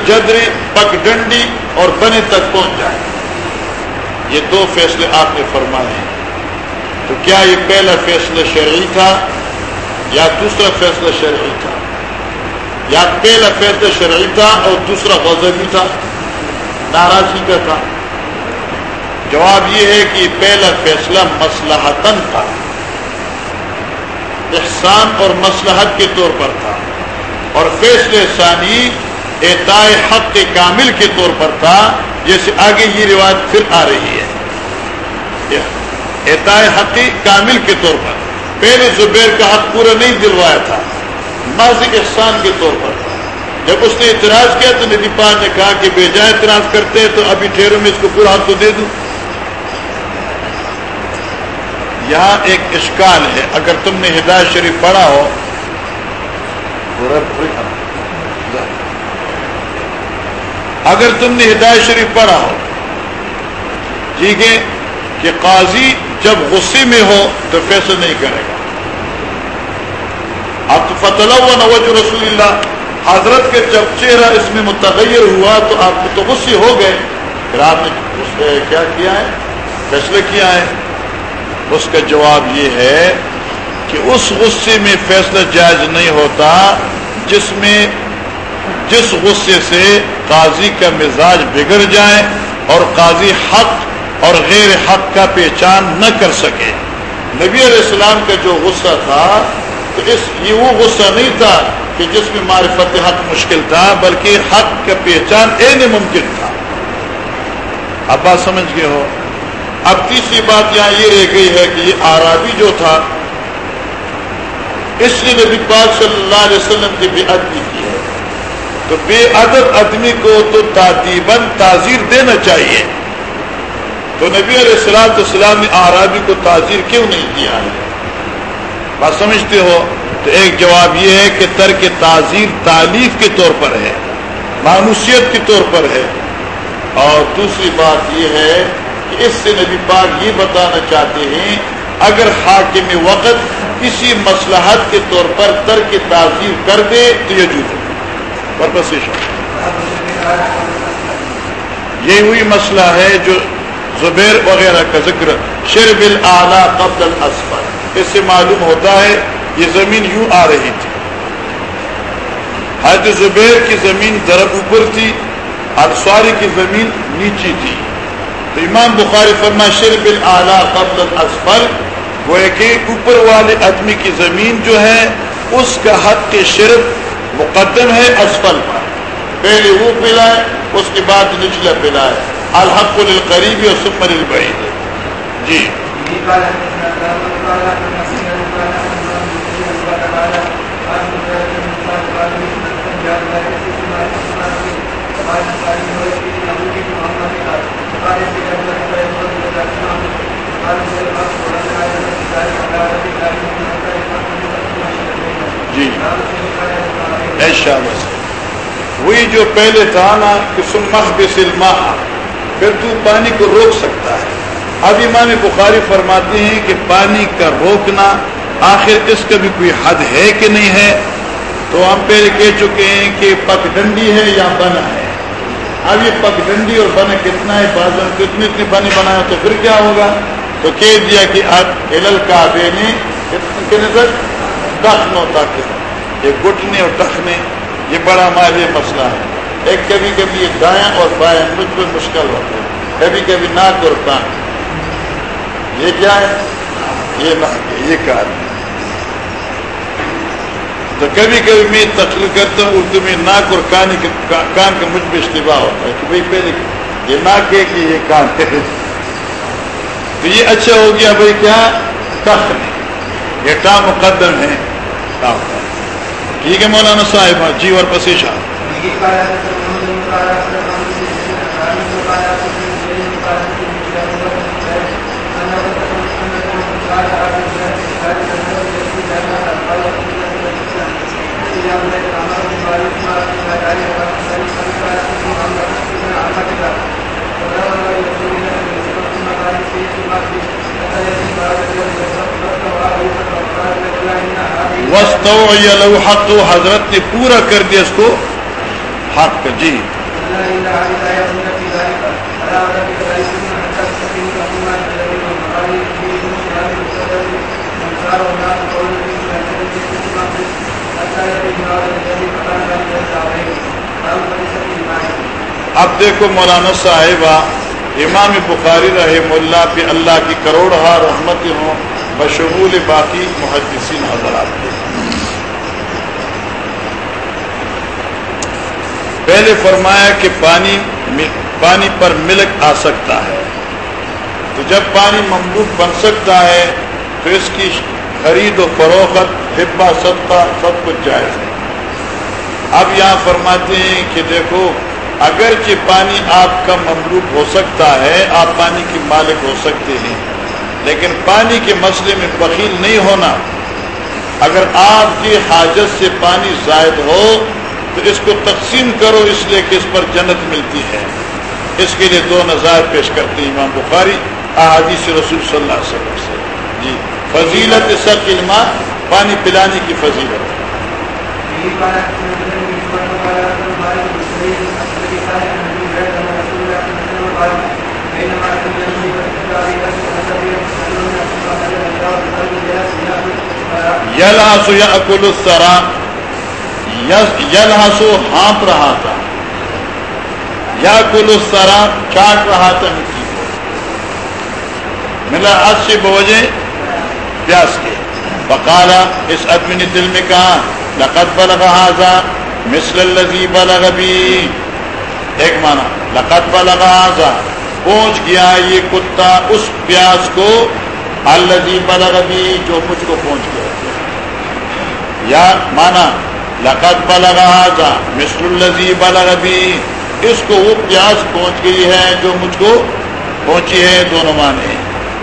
جدری پگ ڈنڈی اور بنے تک پہنچ جائے۔ یہ دو فیصلے آپ نے فرمائے تو کیا یہ پہلا فیصلہ شرعی تھا یا دوسرا فیصلہ شرعی تھا؟ یا پہلا فیصلہ شرعی تھا اور دوسرا غزبی تھا؟ ناراضی کا تھا۔ جواب یہ ہے کہ پہلا فیصلہ مسلحتن تھا۔ احسان اور مسلحت کے طور پر تھا۔ اور فیصلے ثانی اعتائے حق کے کامل کے طور پر تھا، جیسے آگے یہ روایت پھر آ رہی ہے۔ اعتائے حق کامل کے طور پر۔ پہلے زبیر کا حق پورا نہیں دلوایا تھا، ماضی احسان کے طور پر تھا۔ جب اس نے اعتراض کیا تو ندی پال نے کہا کہ بے جائے اعتراض کرتے ہیں تو ابھی ٹھہرو، میں اس کو پورا حق تو دے دوں۔ یہاں ایک اشکال ہے۔ اگر تم نے ہدایت شریف پڑھا ہو اگر تم نے ہدایت شریف پڑھا ہو، ٹھیک ہے، کہ قاضی جب غصے میں ہو تو فیصلہ نہیں کرے گا۔ اب تو فتح ہوا نوج رسول اللہ، حضرت کے جب چہرہ اس میں متغیر ہوا تو آپ کو تو غصے ہو گئے۔ پھر آپ نے کیا کیا ہے؟ فیصلہ کیا ہے۔ اس کا جواب یہ ہے کہ اس غصے میں فیصلہ جائز نہیں ہوتا جس میں جس غصے سے قاضی کا مزاج بگڑ جائے اور قاضی حق اور غیر حق کا پہچان نہ کر سکے۔ نبی علیہ السلام کا جو غصہ تھا تو اس یہ وہ غصہ نہیں تھا کہ جس میں معرفت حق مشکل تھا، بلکہ حق کا پہچان این ممکن تھا۔ اب بات سمجھ گئے ہو؟ اب تیسری بات یہاں یہ رہ گئی ہے کہ یہ آرابی جو تھا، اس نے نبی پاک صلی اللہ علیہ وسلم کی بے ادبی کی ہے۔ تو بے ادب آدمی کو تو تعدیباً تعزیر دینا چاہیے۔ تو نبی علیہ السلام السلام نے آرابی کو تعزیر کیوں نہیں دیا؟ ہے بات سمجھتے ہو؟ تو ایک جواب یہ ہے کہ ترک تعزیر تعلیف کے طور پر ہے، مانوسیت کے طور پر ہے۔ اور دوسری بات یہ ہے کہ اس سے نبی پاک یہ بتانا چاہتے ہیں، اگر حاکم وقت کسی مسلحت کے طور پر ترک تعزیر کر دے تو یہ جھوٹ پرپس یہ ہوئی مسئلہ ہے جو زبیر وغیرہ کا ذکر شرب العلیٰ قبل الاسفل۔ اس سے معلوم ہوتا ہے یہ زمین یوں آ رہی تھی۔ حضرت زبیر کی زمین درب اوپر تھی انسواری کی زمین نیچی تھی۔ تو امام بخاری فرما شرب العلیٰ قبل الاسفل وہ کہ اوپر والے آدمی کی زمین جو ہے، اس کا حق کے شرب مقدم ہے اسفل پر۔ پہلے وہ پلائے، اس کے بعد نچلا پلائے۔ الحق القریبی اور سپر البعید جی۔ ایشا بس وہی جو پہلے تھا نا کہ سمح بسلما پھر تو پانی کو روک سکتا ہے۔ اب امام بخاری فرماتے ہیں کہ پانی کا روکنا آخر اس کا بھی کوئی حد ہے کہ نہیں ہے؟ تو ہم پہلے کہہ چکے ہیں کہ پک ڈنڈی ہے یا بنا ہے۔ اب یہ پک ڈنڈی اور بنا کتنا ہے؟ بازن کتنے اتنے پانی بنایا تو پھر کیا ہوگا؟ تو کہہ دیا کہ اب الل کا بے نے کتنے نظر ٹخنوں تک یہ گٹنے اور ٹخنے یہ بڑا مالی مسئلہ ہے۔ ایک کبھی کبھی یہ دائیں اور بائیں مجھ پہ مشکل ہوتا ہے کبھی کبھی ناک اور کان۔ یہ کیا ہے؟ یہ ناک ہے یہ کان ہے تو کبھی کبھی میں تقریر کرتا ہوں، اردو میں ناک اور کان کان کا مجھ پہ اشتباہ ہوتا ہے کہ بھائی پہلے یہ ناک ہے کہ یہ کان ہے۔ تو یہ اچھا ہو گیا بھائی کیا؟ کخ یہ ٹا مقدم ہے۔ ٹھیک ہے مولانا صاحب جی اور پسیشا لو حق تو حضرت نے پورا کر دیا اس کو حق جی۔ اب دیکھو مولانا صاحبہ، امام بخاری رہے ملا پہ اللہ کی کروڑ ہار رحمت ہوں، بشمول باقی محدثین حضرات۔ پہلے فرمایا کہ پانی پانی پر ملک آ سکتا ہے۔ تو جب پانی مملوک بن سکتا ہے، تو اس کی خرید و فروخت، حبا سب سب کچھ جائز ہے۔ اب یہاں فرماتے ہیں کہ دیکھو، اگرچہ پانی آپ کا مملوک ہو سکتا ہے، آپ پانی کی مالک ہو سکتے ہیں، لیکن پانی کے مسئلے میں بخیل نہیں ہونا۔ اگر آپ کی حاجت سے پانی زائد ہو تو اس کو تقسیم کرو اس لیے کہ اس پر جنت ملتی ہے۔ اس کے لیے دو نظائر پیش کرتے ہیں امام بخاری، احادیث رسول صلی اللہ علیہ وسلم سے۔ جی فضیلت سب علما پانی پلانے کی فضیلت۔ یلاسو یا اکل السرا یلاسو ہانپ رہا تھا۔ یا کل السرا چاٹ رہا تھا مٹی کو۔ ملا آج سے بوجھے پیاس کے۔ بکالا اس آدمی نے دل میں کہا لقت بلغ حاضا مثل الذي بلغ بھی ایک مانا لقت بلغ حاضا پہنچ گیا یہ کتا اس پیاس کو الذي بلغ بھی جو مجھ کو پہنچ گیا۔ یا مانا لقت بلغ حاضا مثل الذي بلغ بھی اس کو وہ پیاس پہنچ گئی ہے جو مجھ کو پہنچی ہے، دونوں مانے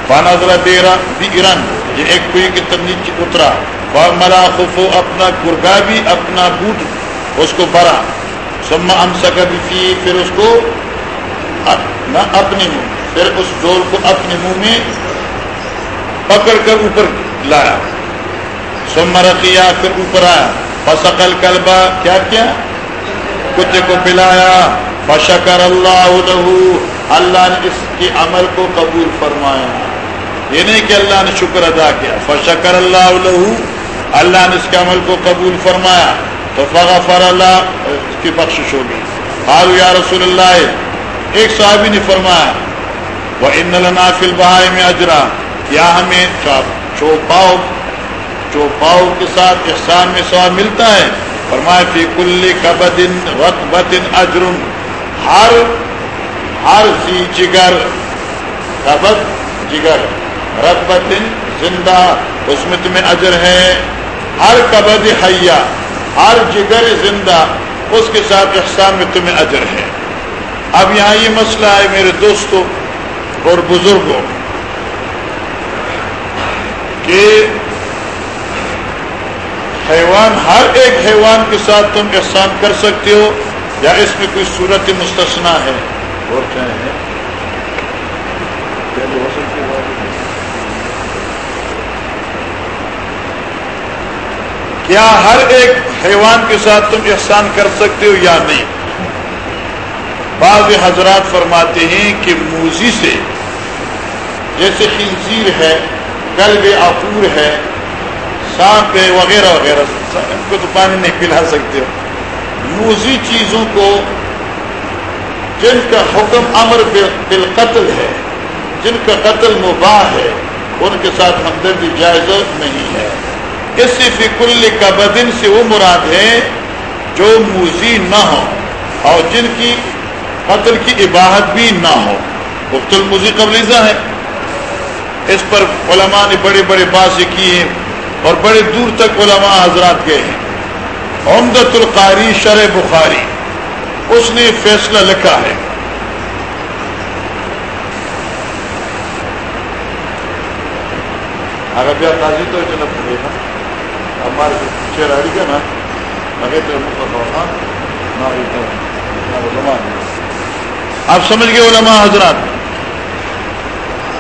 فنظر دیرا دیرن یہ ایک کوئی کی تنیچ اترا۔ مرا خفو اپنا گرگا بھی، اپنا بوٹ، اس کو برا سما ہم سکا بھی تھی پھر اس کو نہ اپنے منہ، پھر اس ڈول کو اپنے منہ میں پکڑ کر اوپر لایا۔ سما رکھیا پھر اوپر آیا۔ فسقل کلبا کیا کیا؟ کتے کو پلایا. فشکر اللہ لہو اللہ نے اس کے عمل کو قبول فرمایا. یہ نہیں کہ اللہ نے شکر ادا کیا. فشکر اللہ لہو اللہ نے اس کے عمل کو قبول فرمایا. تو فغفر اللہ، اس کی بخشش ہوگی. حال یا رسول اللہ، ایک صحابی نے فرمایا وہ ان نافل بہائے میں اجرا. کیا ہمیں چوپاؤ چوپاؤ کے ساتھ احسان میں سواب ملتا ہے، فرمائے، فی کل کبد رتبت اجرم ہر ہر سی جگر کبد، جگر رتبت زندہ، اس میں تمہیں اجر ہے۔ ہر کبد حیا، ہر جگر زندہ، اس کے ساتھ احسان میں تمہیں اجر ہے۔ اب یہاں یہ مسئلہ ہے میرے دوستوں اور بزرگوں کہ حیوان، ہر ایک حیوان کے ساتھ تم احسان کر سکتے ہو، یا اس میں کوئی صورت مستثنا ہے؟ اور کیا کیا ہر ایک حیوان کے ساتھ تم احسان کر سکتے ہو یا نہیں؟ بعض حضرات فرماتے ہیں کہ موزی سے، جیسے خنزیر ہے کلب آپور ہے سانپ ہے وغیرہ وغیرہ۔ ان کو تو پانی نہیں پلا سکتے۔ ہو موزی چیزوں کو جن کا حکم امر بالقتل ہے، جن کا قتل مباح ہے، ان کے ساتھ ہمدردی جائز نہیں ہے۔ اس سے کل کا بدن سے وہ مراد ہے جو موزی نہ ہو اور جن کی قتل کی عباہت بھی نہ ہو۔ مخت الموزی قبلیزہ ہے۔ اس پر علماء نے بڑے بڑے بازی کی ہیں اور بڑے دور تک علماء حضرات گئے ہیں عمدت القاری شرح بخاری اس نے فیصلہ لکھا ہے اگر بیا تازی تو چلا پڑے گا ہمارے پیچھے رہی گا نا اگر آپ سمجھ گئے علماء حضرات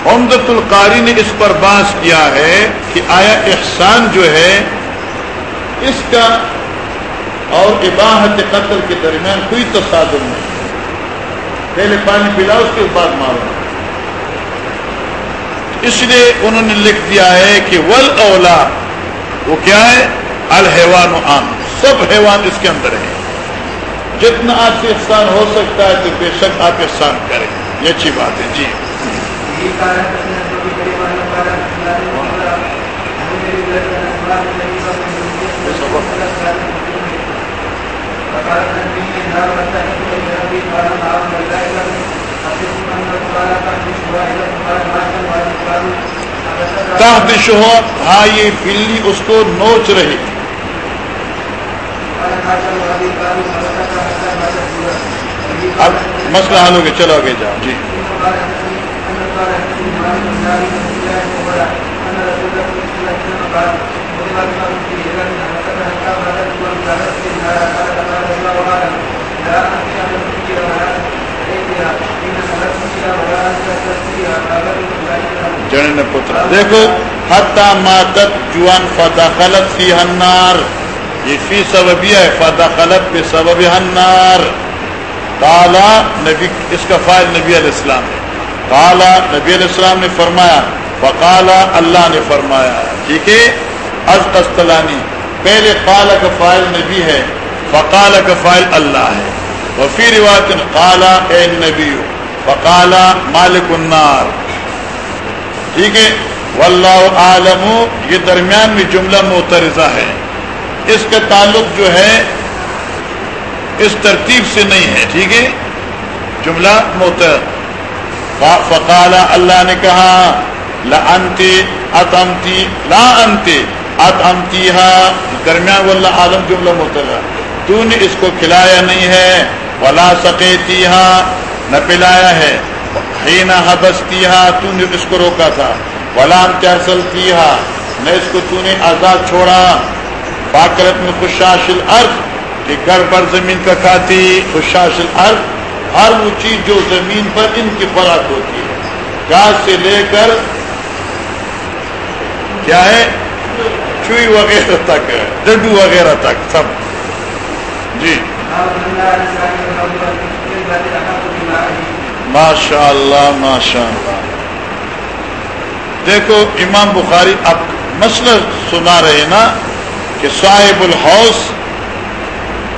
عمدت القاری نے اس پر بانس کیا ہے کہ آیا احسان جو ہے، اس کا اور اباحت قتل کے درمیان کوئی تصادم نہیں۔ پہلے پانی پلا اس کے بعد مارو۔ اس لیے انہوں نے لکھ دیا ہے کہ ول اولا وہ کیا ہے؟ الحیوان عام۔ سب حیوان اس کے اندر ہے جتنا آپ سے احسان ہو سکتا ہے تو بے شک آپ احسان کریں۔ یہ اچھی بات ہے۔ جی۔ تحت شہر ہاں یہ بلی اس کو نوچ رہی۔ اب مسئلہ حل ہو گیا، چلو آگے جاؤ۔ جی۔ جڑنے پتر، دیکھو حتا ماتت جوان فدا خلط فی ہنار یہ فی سببیہ ہے فدا خلط پہ سبب ہنار کالا نبی، اس کا فائل نبی علیہ السلام۔ ہے کالا نبی علیہ السلام نے فرمایا فقالا اللہ نے فرمایا، ٹھیک ہے؟ از قسطلانی، پہلے قالا کا فائل نبی ہے، فقال کا فائل اللہ ہے۔ وفی روایت قالا اے نبی فقالا مالک النار۔ ٹھیک ہے؟ واللہ عالم، یہ درمیان میں جملہ مترزہ ہے۔ اس کا تعلق جو ہے، اس ترتیب سے نہیں ہے، ٹھیک ہے؟ جملہ موتر فقال اللہ نے کہا لا انتی اتمتی، لا انتی، اتمتی درمیان واللہ عالم جملہ موتر تو نے اس کو کھلایا نہیں ہے، ولا سقیتی نہ پلایا ہے۔ ہی نہ حبستی تو نے اس کو روکا تھا۔ ولا ولام چرسلتی نہ اس کو تو نے آزاد چھوڑا۔ باقرت میں خوشاشل ارض کہ گھر پر زمین کا کھاتی خوشاشل ارض ہر وہ چیز جو زمین پر ان کی خوراک ہوتی ہے۔ گاس سے لے کر کیا ہے؟ چوئی وغیرہ تک ڈڈو وغیرہ تک، سب۔ جی۔ ماشاء اللہ ماشاء اللہ دیکھو، امام بخاری اب مسئلہ سنا رہے نا کہ صاحب الحوث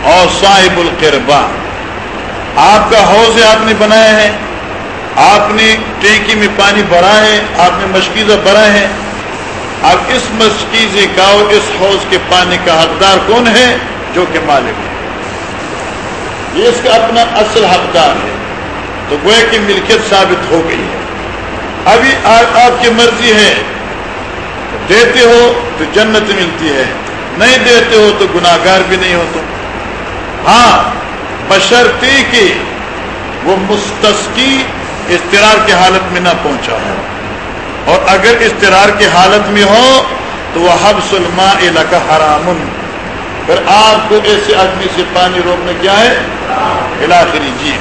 اور صاحب القربا آپ کا حوض آپ نے بنایا ہے آپ نے ٹینکی میں پانی بھرا ہے، آپ نے مشکیزہ بھرا ہے۔ اب اس مشکیزے کا اور اس حوض کے پانی کا حقدار کون ہے؟ جو کہ مالک ہے۔ یہ اس کا اپنا اصل حقدار ہے۔ تو گوئے کی ملکیت ثابت ہو گئی ہے۔ ابھی آپ کی مرضی ہے۔ دیتے ہو تو جنت ملتی ہے۔ نہیں دیتے ہو تو گناگار بھی نہیں ہو تو ہاں بشرتی کی وہ مستقی استرار کی حالت میں نہ پہنچا ہو۔ اور اگر استرار کی حالت میں ہو تو وہ حبس الماء لک حرام پھر آپ کو ایسے آدمی سے پانی روکنا کیا ہے؟ الاخری جی۔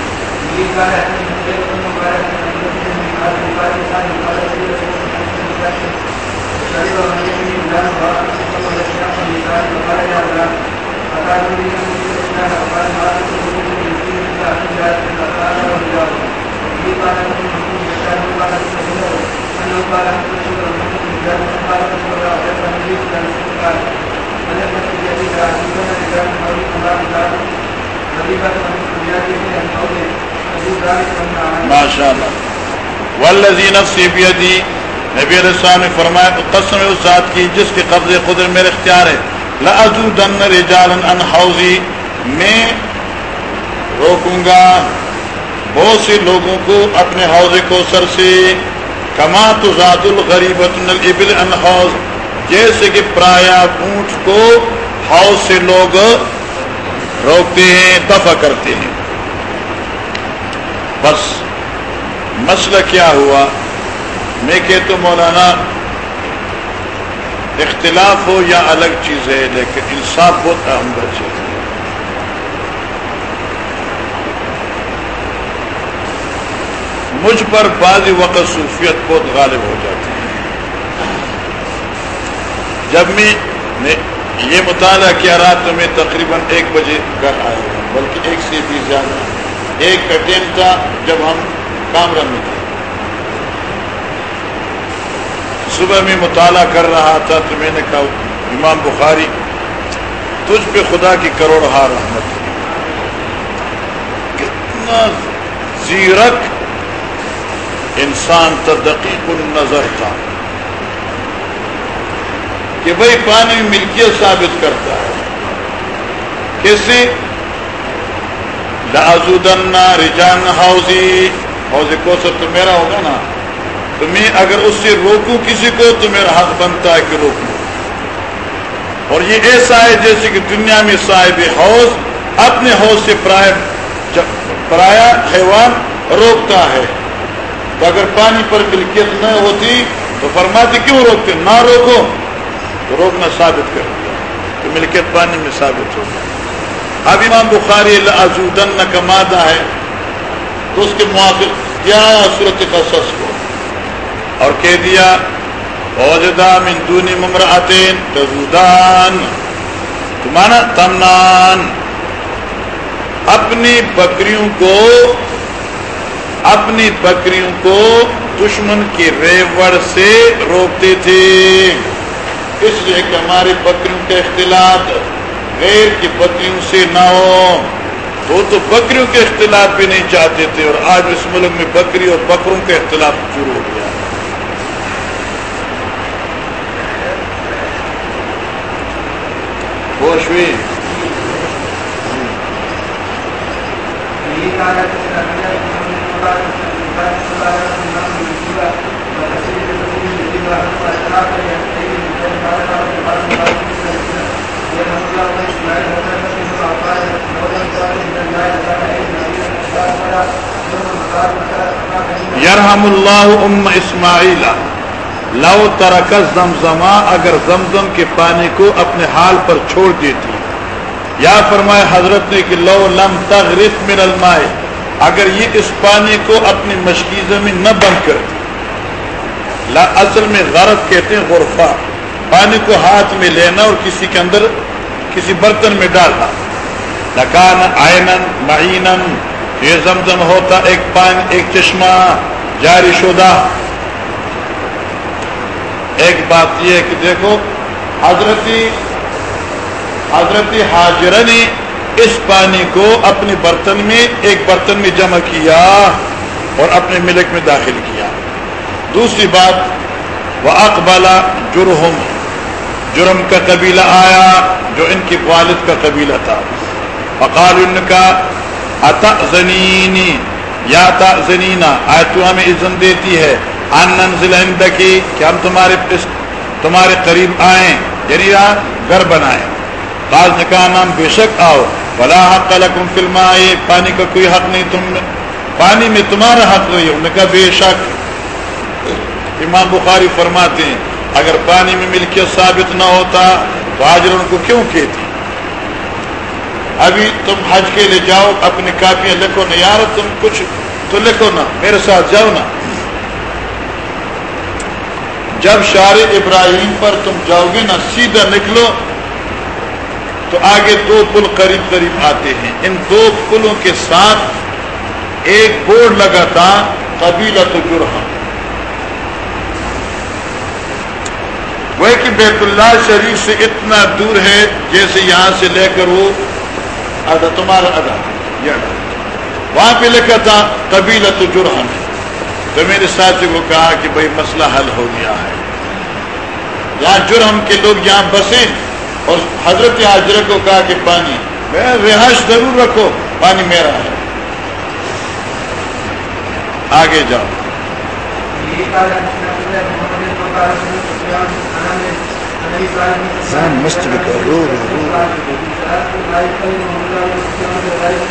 ماشاء اللہ ولزی نفسی بیدی، نبی علیہ السلام نے فرمایا، تو قسم اس ذات کی، جس کے قبضے قدر میرے اختیار ہے۔ لازودن رجالا ان حوضی میں روکوں گا۔ بہت سے لوگوں کو اپنے حوض کو سر سے کما تو ذات الغریبت الابل ان حوض، جیسے کہ پرایا اونٹ کو حوض سے لوگ روکتے ہیں، دفع کرتے ہیں۔ بس، مسئلہ کیا ہوا؟ میں کہ تو مولانا، اختلاف ہو یا الگ چیز ہے، لیکن انصاف بہت اہم چیز ہے مجھ پر بعض وقت صوفیت بہت غالب ہو جاتی ہے۔ جب میں یہ مطالعہ کیا رات تو میں تقریباً ایک بجے گھر آیا ہوں، بلکہ ایک سے بھی زیادہ۔ ایک کا ٹائم تھا جب ہم کامرہ میں تھے۔ صبح میں مطالعہ کر رہا تھا تو میں نے کہا، امام بخاری، تجھ پہ خدا کی کروڑ ہار رحمت کتنا زیرک انسان تدقیق النظر تھا کہ بھائی پانی ملکیت ثابت کرتا ہے۔ کیسے؟ رجان ہاؤزی حوض کو سب تو میرا ہوگا نا۔ تو میں اگر اس سے روکوں کسی کو تو میرا حق بنتا ہے کہ روکوں۔ اور یہ ایسا ہے جیسے کہ دنیا میں صاحب حوض اپنے حوض سے پرایا حیوان روکتا ہے۔ تو اگر پانی پر ملکیت نہ ہوتی تو فرماتی کیوں روکتے؟ نہ روکو، تو روکنا ثابت کر دیا۔ تو ملکیت پانی میں ثابت ہو اب امام بخاری ازودن کا مادہ ہے، تو اس کے موافق کیا صورت قصص کو؟ اور کہہ دیا اوجدا من دونی ممراتین تزودان تمہارا تمنان۔ اپنی بکریوں کو اپنی بکریوں کو دشمن کی ریوڑ سے روکتے تھے۔ اس لیے کہ ہماری بکریوں کے اختلاط غیر کی بکریوں سے نہ ہو۔ وہ تو بکریوں کے اختلاف بھی نہیں چاہتے تھے اور آج اس ملک میں بکری اور بکروں کے اختلاف شروع ہو گیا۔ ہوش ہوئی۔ یرحم اللہ ام اسماعیل لو ترکز زمزما اگر زمزم کے پانی کو اپنے حال پر چھوڑ دیتی۔ یا فرمائے حضرت نے کہ لو لم تغرف من المائے اگر یہ اس پانی کو اپنی مشکیزوں میں نہ بند کرتی اصل میں غرض کہتے ہیں غرفہ، پانی کو ہاتھ میں لینا اور کسی کے اندر کسی برتن میں ڈالنا۔ لکان آئنن معینن یہ زمزم ہوتا ایک پانی، ایک چشمہ۔ جاری شدہ۔ ایک بات یہ ہے کہ دیکھو حضرتی حضرتی حاضر نے اس پانی کو اپنے برتن میں، ایک برتن میں جمع کیا اور اپنے ملک میں داخل کیا۔ دوسری بات وہ اقبالا جرہم جرم کا قبیلہ آیا جو ان کی والد کا قبیلہ تھا۔ فقال ان کا اتا زنینی یا تا زنینا آج تو ہمیں اذن دیتی ہے۔ ان ننزل کہ ہم تمہارے تمہارے قریب آئیں یعنی گھر بنائیں۔ بعض نے کہا نام بے شک آؤ۔ بلا حق لکم فی الماء، پانی کا کوئی حق نہیں، تم پانی میں تمہارا حق نہیں انہوں نے کہا، بے شک۔ امام بخاری فرماتے ہیں، اگر پانی میں ملکیت ثابت نہ ہوتا، تو حاضر ان کو کیوں کہتی ابھی تم حج کے لیے جاؤ، اپنی کاپیاں لکھو نا یار تم کچھ تو لکھو نا، میرے ساتھ جاؤ نا۔ جب شار ابراہیم پر تم جاؤ گے نا، سیدھا نکلو، تو آگے دو پل قریب قریب آتے ہیں۔ ان دو پلوں کے ساتھ ایک بورڈ لگا تھا قبیلہ تو جرحم وہ کہ بیت اللہ شریف سے اتنا دور ہے، جیسے یہاں سے لے کر وہ ادا، تمہارا ادا۔ وہاں پہ لکھا تھا قبیلہ تو جرحم تو میرے ساتھی کو کہا کہ بھائی، مسئلہ حل ہو گیا ہے۔ یہاں جرم کے لوگ یہاں بسے اور حضرت حاضر کو کہا کہ پانی میں رہائش ضرور رکھو پانی میرا ہے۔ آگے جاؤ۔ مست رو رو۔ ہمارے